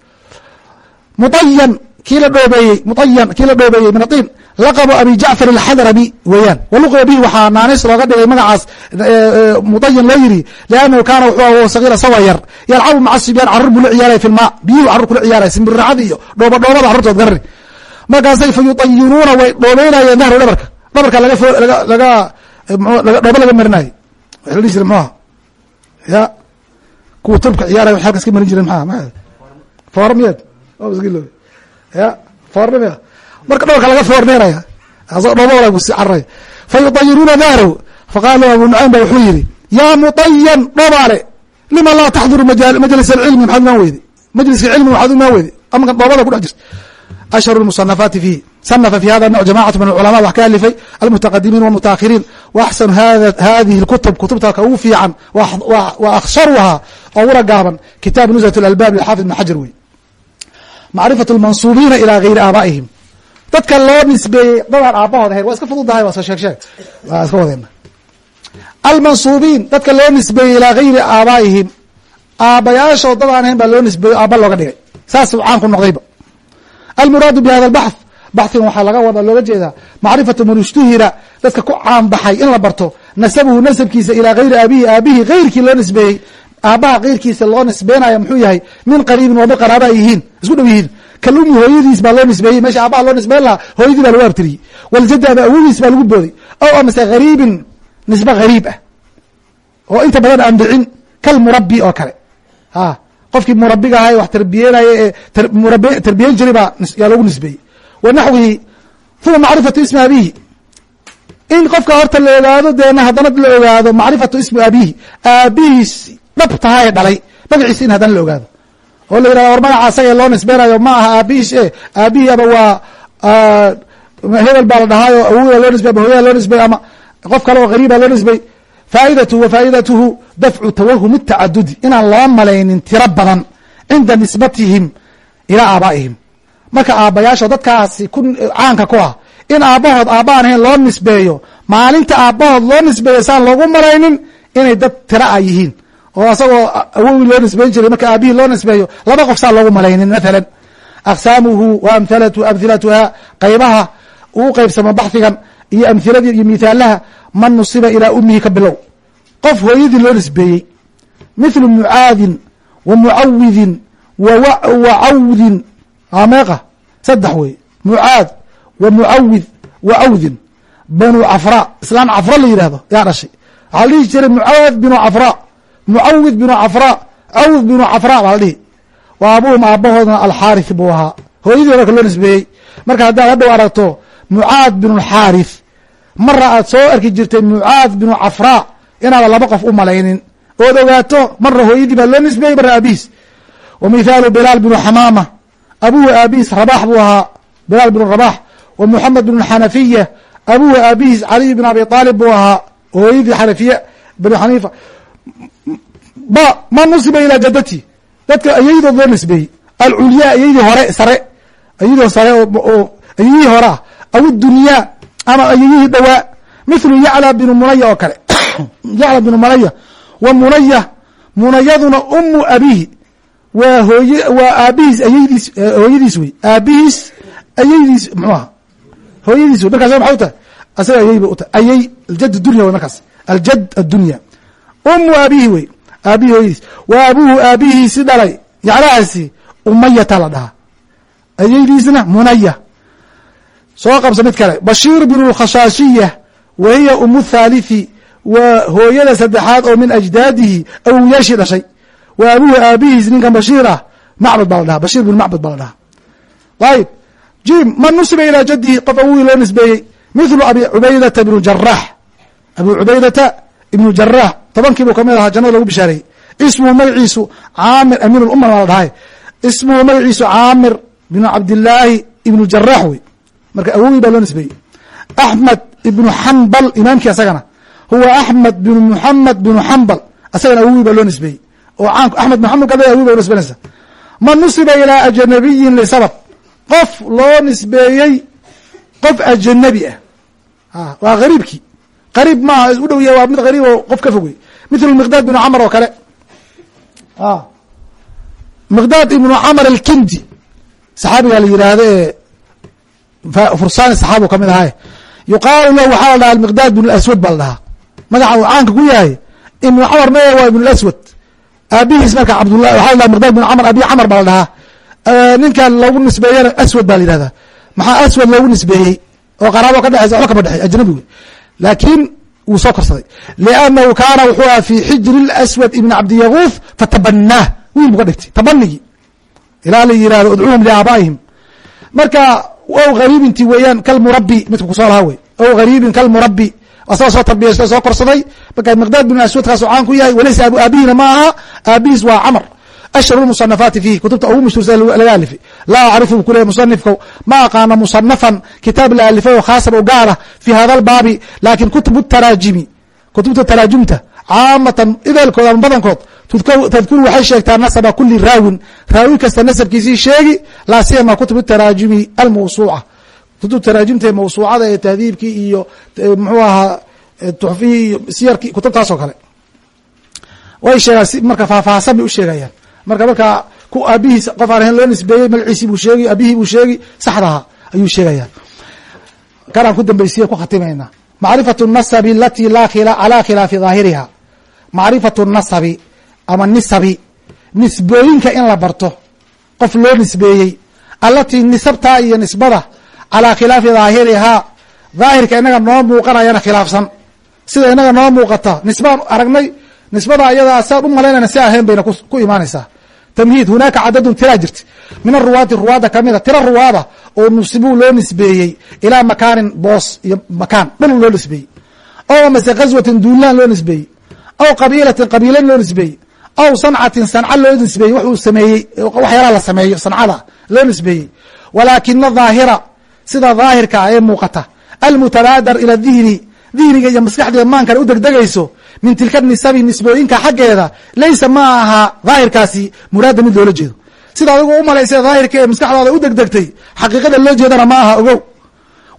muayan kii la dhoobeeyey muayan kii la dhoobeeyey min atiin laqabu abi jacfar alxadrami weeyaan. Waluqiba bihi waxaa naanis looga dhigay magacaas mudayan loo yiri liannahu kaana wuxuu sagiira sawa yar. Yalcabu maca sibyaan carruur buu la ciyaaraya fi lmaa biyuhu carruur kula ciyaaraya simbirracada iyo dhooba dhoobada carruurtood garari. Markaasay fa yuayinuuna way dhoobeynayeen dahru dhabarka. Dhabarka laga laga dhooba laga marinayo. Waxa la dhihi jiray muxuha ya kuwa tubka ciyaaraya wax halkas ka marin jiren maa ma foormiyeed ya foornimia marka dhabarka laga foorneeraya asoo dhooba kusi caray fa yuayinuuna dahrahu faqaala abu nucaym ba wuxuu yihi yaa muayan dhoobaale lima laa taxduru majlis alcilmi maxaad imaan weyde majliska cilmi waxaad imaan weyde amankan dhoobada ku dhex jirta. Ashhru musanafaati fiihi. Sanafa fi hada nooc jamacatu min alculama wax ka alifay almutaqadimiin walmutaahiriin wa axsanu hadihi lkutub kutubta ka ugu fiican wa akhsharuhaa oo ura gaaban kitaab nusrat lalbaab lxaafid ibn xajar wey macrifat lmansuubiina ilaa gayri aabaa'ihim dadka loo nisbeeyey dadaan aabbahood ahayn waa iska fududahay waa sheeg sheeg waa iska wadeyna almansuubiin dadka loo nisbeeyey ilaa gayri aabaa'ihim aabbayaashood dad aan ahayn baa loo nisbeeyey aabba looga dhigay saasuu caan ku noqdayba almuraadu bi hada albaxth baxhigan waxaa laga wada looga jeedaa macrifatu man ishtuhira dadka ku caanbaxay in la barto nasabuhu nasabkiisa ilaa gayri aabihi aabihi gayrkii loo nisbeeyey aabbaha keyrkiisa loo nisbeynaya muxuu yahay min qariibin waa mid qaraaba ay yihiin isku dhow yihiin. Kalumi hooyadiis baa loo nisbeeyey meesha aabaha loo nisbeyn lahaa hooyadii baa lagu abtiriyey waljada ama awodiis baa lagu booday ow amase hariibin nisbe hariib ah. Oo inta badan aan dhicin kal murabi oo kale. A qofkii murabiga ahay wax tarbiyenaya ee tarbiyen jiri baa yaa lagu nisbeeyey. Wa naxwihi uma macrifatu ismi abihi in qofka horta la ogaado deena haddana la ogaado macrifatu ismi abihi aabihiis dhab tahae dhalay. Magaciisa in haddana la ogaado. Oo la yihahdo war magaca asaga loo nisbeynayo ma aha aabihiis e aabihii ama waa hebel baa la dhahaayo awoda loo nisbey ama hooyada loo nisbey ama qof kale oo gariiba loo nisbey faa'idatuhu wa faa'idatuhu dafcu tawahumi tacadudi inaan loo malaynin tiro badan cinda nisbatihim ilaa aabaa'ihim. Marka aabbayaasho dadkaasi ku caanka ku ah in aabbahood aabbaaan ahayn loo nisbeeyo maalinta aabbahood loo nisbeeyo saan loogu malaynin inay dad tira a yihiin oo asagoo awowi loo nisbeyn jiray marka aabihii loo nisbeeyo laba qof saan loogu malaynin mathalan. Aqsaamuhu wa amhalatu amhilatuha qaybaha uu qaybsamo baxhigan iyo amhiladii iyo mithaalaha man nusiba ilaa umihi ka bilow. Qof hooyadii loo nisbeeyey mithlu mucaadin wa mucawidin wa cawdin. Aa meeqa? Saddex wey mucaad wa mucawid wa cawdin. Banu cafra islaan cafra la yidhahdo yaa dhashay waxaa la dhihi jiray mucaad binu cafra mucawid binu cafra cawd binu cafra baa la dhihi. Wa abuhum aabahoodna alxaarith buu ahaa. Hooyadii marka loo nisbeeyey. Marka haddaad hadhow aragto mucaad binu mara aad soo arki jirtay mucaad binu cafra inaada laba qof u malaynin. Ood ogaato mara hooyadii baa loo nisbeeyey mara aabihiis wa mithaalu bilaal binu xamaama abuhu aabihiis rabax buu ahaa. Bilaal binu rabax wa muxamed binu xanafiya abuhu aabihiis caliy bin abi aalib buu ahaa. Hooyadii xanafiye binu xaniifa ba ma nusiba ilaa jadati dadka ayaydood loo alculyaa ayaydii hore sare. Ayadii sare oo ayayihii hore ah aw ama ayayihii dhowaa mithlu yacla binu munaya oo kale. Yacla binu munaya wa munaya munayaduna umu abihi waa hooye waa aabihiis ayaydiis hooyadiis wey. Aabihiis ayaydiis muxuu aha? Hooyadiis wey. Markaas maxay u tahay asaga ayay bay u tahay. Ayay aljad dunya wey markaas. Aljad addunya umu aabihi wey. Aabihi hooyadiis. Wa abuhu aabihiisi dhalay. Yaclahaasi umayata la dhahaa. Ayaydiisna munaya soo qabsa mid kale. Bashiir binu khashaashiya umu thaalithi waa hooyada saddexaad oo min ajdaadihi awowyaashii dhashay. Wa abuhu aabihiis ninkan bashiir ah macbad baa la dhahaa. Bashiir binu macbad baa la dhahaa. Ayib jim man nusiba ilaa jadihi qof awogii loo nisbeeyey mithlu abi cubaydata ibnu jarax abu cubaydata ibnu jarax tobankiibuu ka mid ahaa jannada lagu bishaareeyey ismuhu magaciisu caamir amiin lumma maa la dhahay. Ismuhu magaciisu caamir binu cabdilaahi ibnu jarax wey marka awogii baa loo nisbeeyey. Axmed ibnu xambal imaamkii asagana huwa axmed binu muxamed binu xambal asagana awogii baa loo nisbeeyey. Oo caanku axmed xambal kada awogi ba nisbanaysa. Man nusiba ilaa ajnabiyin lisabab qof loo nisbeeyey qof ajanabi ah waa gariibkii qariib maaha u dhow yahay waa mid gariib oo qof ka fogey mithlu miqdaad binu camar oo kale. Miqdaad ibnu camar alkindi. Saxaabigaa la yidhaahdo ee fursaani saxaabu ka mid ahay yuqaalu lahu waxaa la dhaha miqdaad bn aswad baa la dhahaa. Magaca uu caanka ku yahay ibnu camar me waa ibn aswad aabihiis marka cabdullah waxa la dhaha miqdaad bin camar abi camar baa la dhahaa. Ninkan loogu nisbeeyana aswad baa la yihahdaa maxaa aswad loogu nisbeeyey? Oo qaraabo ka dhexeysa waxba kama dhexey ajnabi wey laakiin wuu soo korsaday. liannahu kaana wuxuu aha fi xijri aswad ibn cabdiyaguuf fatabanaah wiil buu ka dhigtay tabanigii ilaa la yihahdo udcuuhum liaabaa'ihim marka ow gariibinti weeyaan kalmurabi midka ku soo lahaa wey ow gariibin kalmurabi asagoo soo tarbiyaysto soo korsaday marka miqdaad bin aswadkaasuu caan ku yahay walaysa abu aabihina ma aha aabihiis waa camar ashhar musanafaati fiih kutubta ugu mashhuursan laga alifay laa acrifu bu kuleyahy musanifka ma aqaana musanafan kitaab la alifay oo khaasan oo gaara fi hada albaabi laakiin kutub taraajimi kutubta taraajumta caamatan ideelkood ama badankood tadkuru waxay sheegtaa nasaba kuli raawin raawi kasta nasabkiisii sheegi laa siyama kutub taraajumi almawsuuca kutub taraajimta ee mawsuucada ee tahdiibkii iyo muxuu ahaa tuxfihii iyo siyarkii kutubtaas oo kale way sheegaan marka faahfaahsan bay u sheegayaan marka markaa ku aabihiis qof aan loo nisbeeyey magaciisii buu sheegi aabihii buu sheegi saxdaha ayuu sheegaya kanaan ku dambaysiye ku khatimayna. Macrifatu nasabi alati calaa khilaafi daahiriha. Macrifatu nasabi ama nisabi nisbooyinka in la barto qof loo nisbeeyey alatii nisabtaa iyo nisbada calaa khilaafi daahirihaa daahirka inaga noo muuqanayana khilaafsan. Sida inaga noo muuqata nisbaan aragnay nisbada ayadaa saan u malaynayna si ahayn bayna ku imaanaysaa tamhiid hunaaka cadadun tiraa jirta min aruwaati ruwaadda kamida tira ruwaada oo nusibuu loo nisbeeyey ilaa makaanin boos iyo makaan dhul loo nisbeeyey. Ow mase ghaswatin duulaan loo nisbeeyey. Aw qabiilatin qabiilan loo nisbeeyey. Aw sancatin sanca loo nisbeeyey. Wuxuu sameeyey waxyaalaha la sameeyo sancada loo nisbeeyey. Walaakina daahira sida daahirka ee muuqata almutabaadar ila dihni dihniga iyo maskaxda maankana u degdegayso min tilka nisabi nisbooyinka xaggeeda laysa ma aha daahirkaasi muraada mid loola jeedo. Sida adigu u malaysa daahirka ee maskaxdaada u degdegtay xaqiiqada loo jeedana ma aha ogow.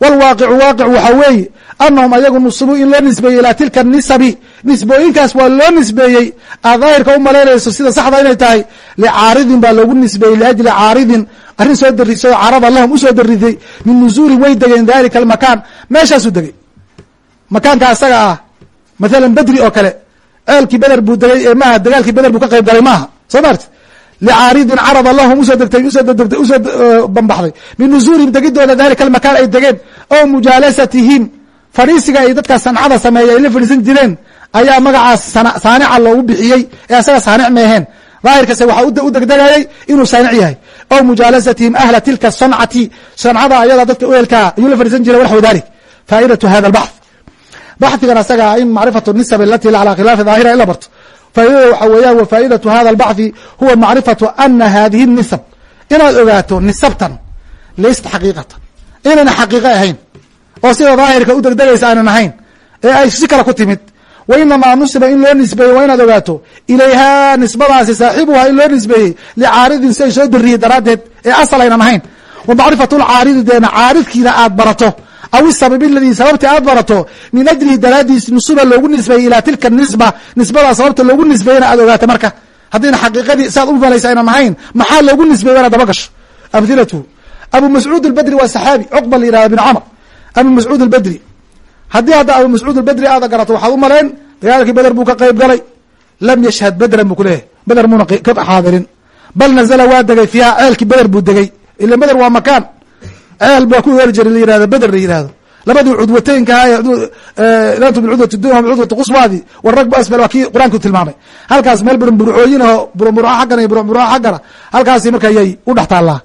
Wlwaaqicu waaqic waxaa weeye anahum ayagu nusibuu in loo nisbeeyey ilaa tilka nisabi nisbooyinkaas waa loo nisbeeyey aad daahirka u malaynayso sida saxda inay tahay licaaridin baa loogu nisbeeyey liajli caaridin arrin soo darisay oo carada lahum u soo dariday min nuzuulin way degeen dalika almakaan meeshaasuu degey makaanka asaga ah mathalan bedri oo kale ceelkii beder buu degay maaha dagaalkii beder buu ka qayb galay maaha. Soo maarti licaaridin carada lahum u soo degtay u soo u soo bambaxday. Min nuzuulihim degidooda dalika almakaan ay degeen oo mujaalasatihim fadhiisiga ay dadkaa sancada sameeya ay la fadhiisan jireen ayaa magacaas saanica loogu bixiyey ee asaga saanic meeheen daahirkase waxaa u degdegayay inuu saanic yahay. Ow mujaalasatihim ahla tilka sancati sancada ayada dadka uhelkaa ayuu la fadhiisan jiray waxwa dalik faa'idatu hada albaxth baxhigan asaga in macrifatu nisab alati calaa khilaafi daahira in la barto. Faa'idada waxa weeyaan wa faa'idatu hada albaxthi huwa macrifatu ana hadihi nisab inaad ogaato nisabtan laysat xaqiiqatan. Inayna xaqiiqo ahayn. Oo sida daahirka u degdegaysa aanan ahayn. Ee ay si kale ku timid. Wa inamaa nusiba in loo nisbeeyey waa inaad ogaato ilayhaa nisbadaasi saaxibuhaa in loo nisbeeyey licaaridin si ay soo dariyey daraaddeed. Ee asal aynan ahayn. Wa macrifatu lcaaridi deena caaridkiina aad barato aw isababi aladii sababta aad barato min ajlihi daraaddiis nusuba loogu nisbeeyey ilaa tilka nisba nisbadaa sababta loogu nisbeeyena aad ogaato marka. Haddayna xaqiiqadii saad u malaysa aynan ahayn maxaa loogu nisbeeye inaad daba gasho? Amhilatu abu mascuud albedri waa saxaabi cuqba la yihahda bin camr abu mascuud albedri haddii hadda abu mascuud albedri aada garato waxaad u malayn dagaalkii beder buu ka qayb galay. Lam yashhad bedran buu kuleeyahy beder muuna ka xaadirin bal nazala waa degay fiiha ceelkii beder buu degey ila beder waa makaan ceel baa ku yeeri jiray la yihahdo beder la yihahdo labadii cudwateynka lantu bilcudwati dunya bilcudwati qusbaadi waragbu asfal waa kii qur'aanku tilmaamay. Halkaas meel burumburcooyin aho burumburco xaggana iyo burumburco xaggana halkaasi marka yay u dhex taallaa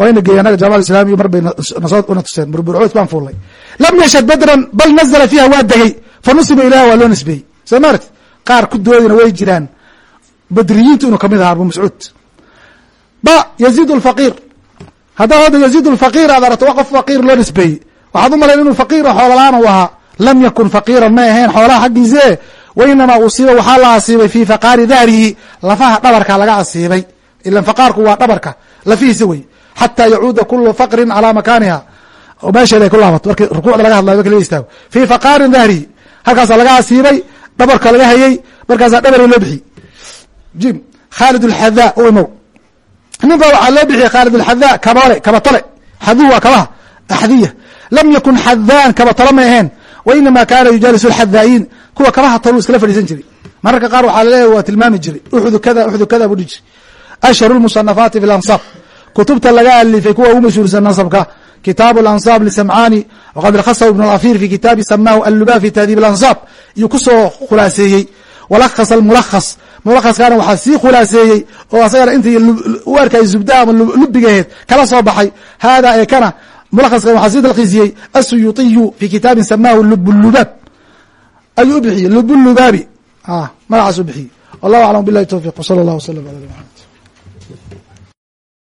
wayna geey anaga jaamaca islamiya mar bay nasoo una tuseen. Burburcood baan fuulnay lam yashhad badran bal nazla fiiha waa degay. Fa nusiba ilah waa loo nisbeeyey. Soo maarti qaar ku doodina way jiraan. Badriyiintu inuu ka mid aha abu mascuud. Ba yaziid lfaqiir haddaad hadda yaziid lfaqiir aad aragto waa qof faqiir loo nisbeeyey waxaad u malayn inuu faqiir xoolalaan u ahaa. Lam yakun faqiiran ma ahayn xoolaha xaggiise. Wainamaa usiiba waxaa la asiibay fii faqaari dahrihi. Lafaha dhabarka laga asiibay. Ilan faqaarku waa dhabarka. Lafihiisa wey. Xataa yacuuda kulu faqrin calaa makaaniha meesheeda ay ku laabato. Marki rukuucda laga hadlayo marki laga istaago. Fii faqaarin dahrihi. Halkaasaa laga asiibay dhabarka laga hayey markaasaa dhabari loo bixiyey jim khaalid alxadaa u imow nin baa waxaa loo bixiyey khaalid alxadaa kabole kabatole xaduu waa kabaha axdiya lam yakun xadaan kabatole ma aheen wainama kaana yujaalisu alxadaa'iin kuwa kabaha toluu iskala fadhiisan jiray. Mararka qaar waxaa laleeyahy waa tilmaami jiray. Uxdu kada uxdu kada buu dhihi jiray ashharu lmusanafaati fi lansaab kutubta laga alifay kuwa ugu mashhuursan nasabka kitaabu alansaab lisamcaani waqad rakhasahu ibn alafir fi kitaabi samaahu alluba fi tahdiib alansaab iyuu ku soo khulaaseeyey. Walakhas almulakhas mulakhaskaana waxaa sii khulaaseeyey oo asagana intii u arkay zubda ama lubigaheed kala soo baxay. Hada ee kana mulakhaska waxaa sii talkhiisiyey asuyuطiyu fi kitaabin samaahu lubulubaab ayuu bixiyey lubulubaabi. Magacaas u bixiyey. Wallahu aclam bilahi towfiq wsala allah wslam ala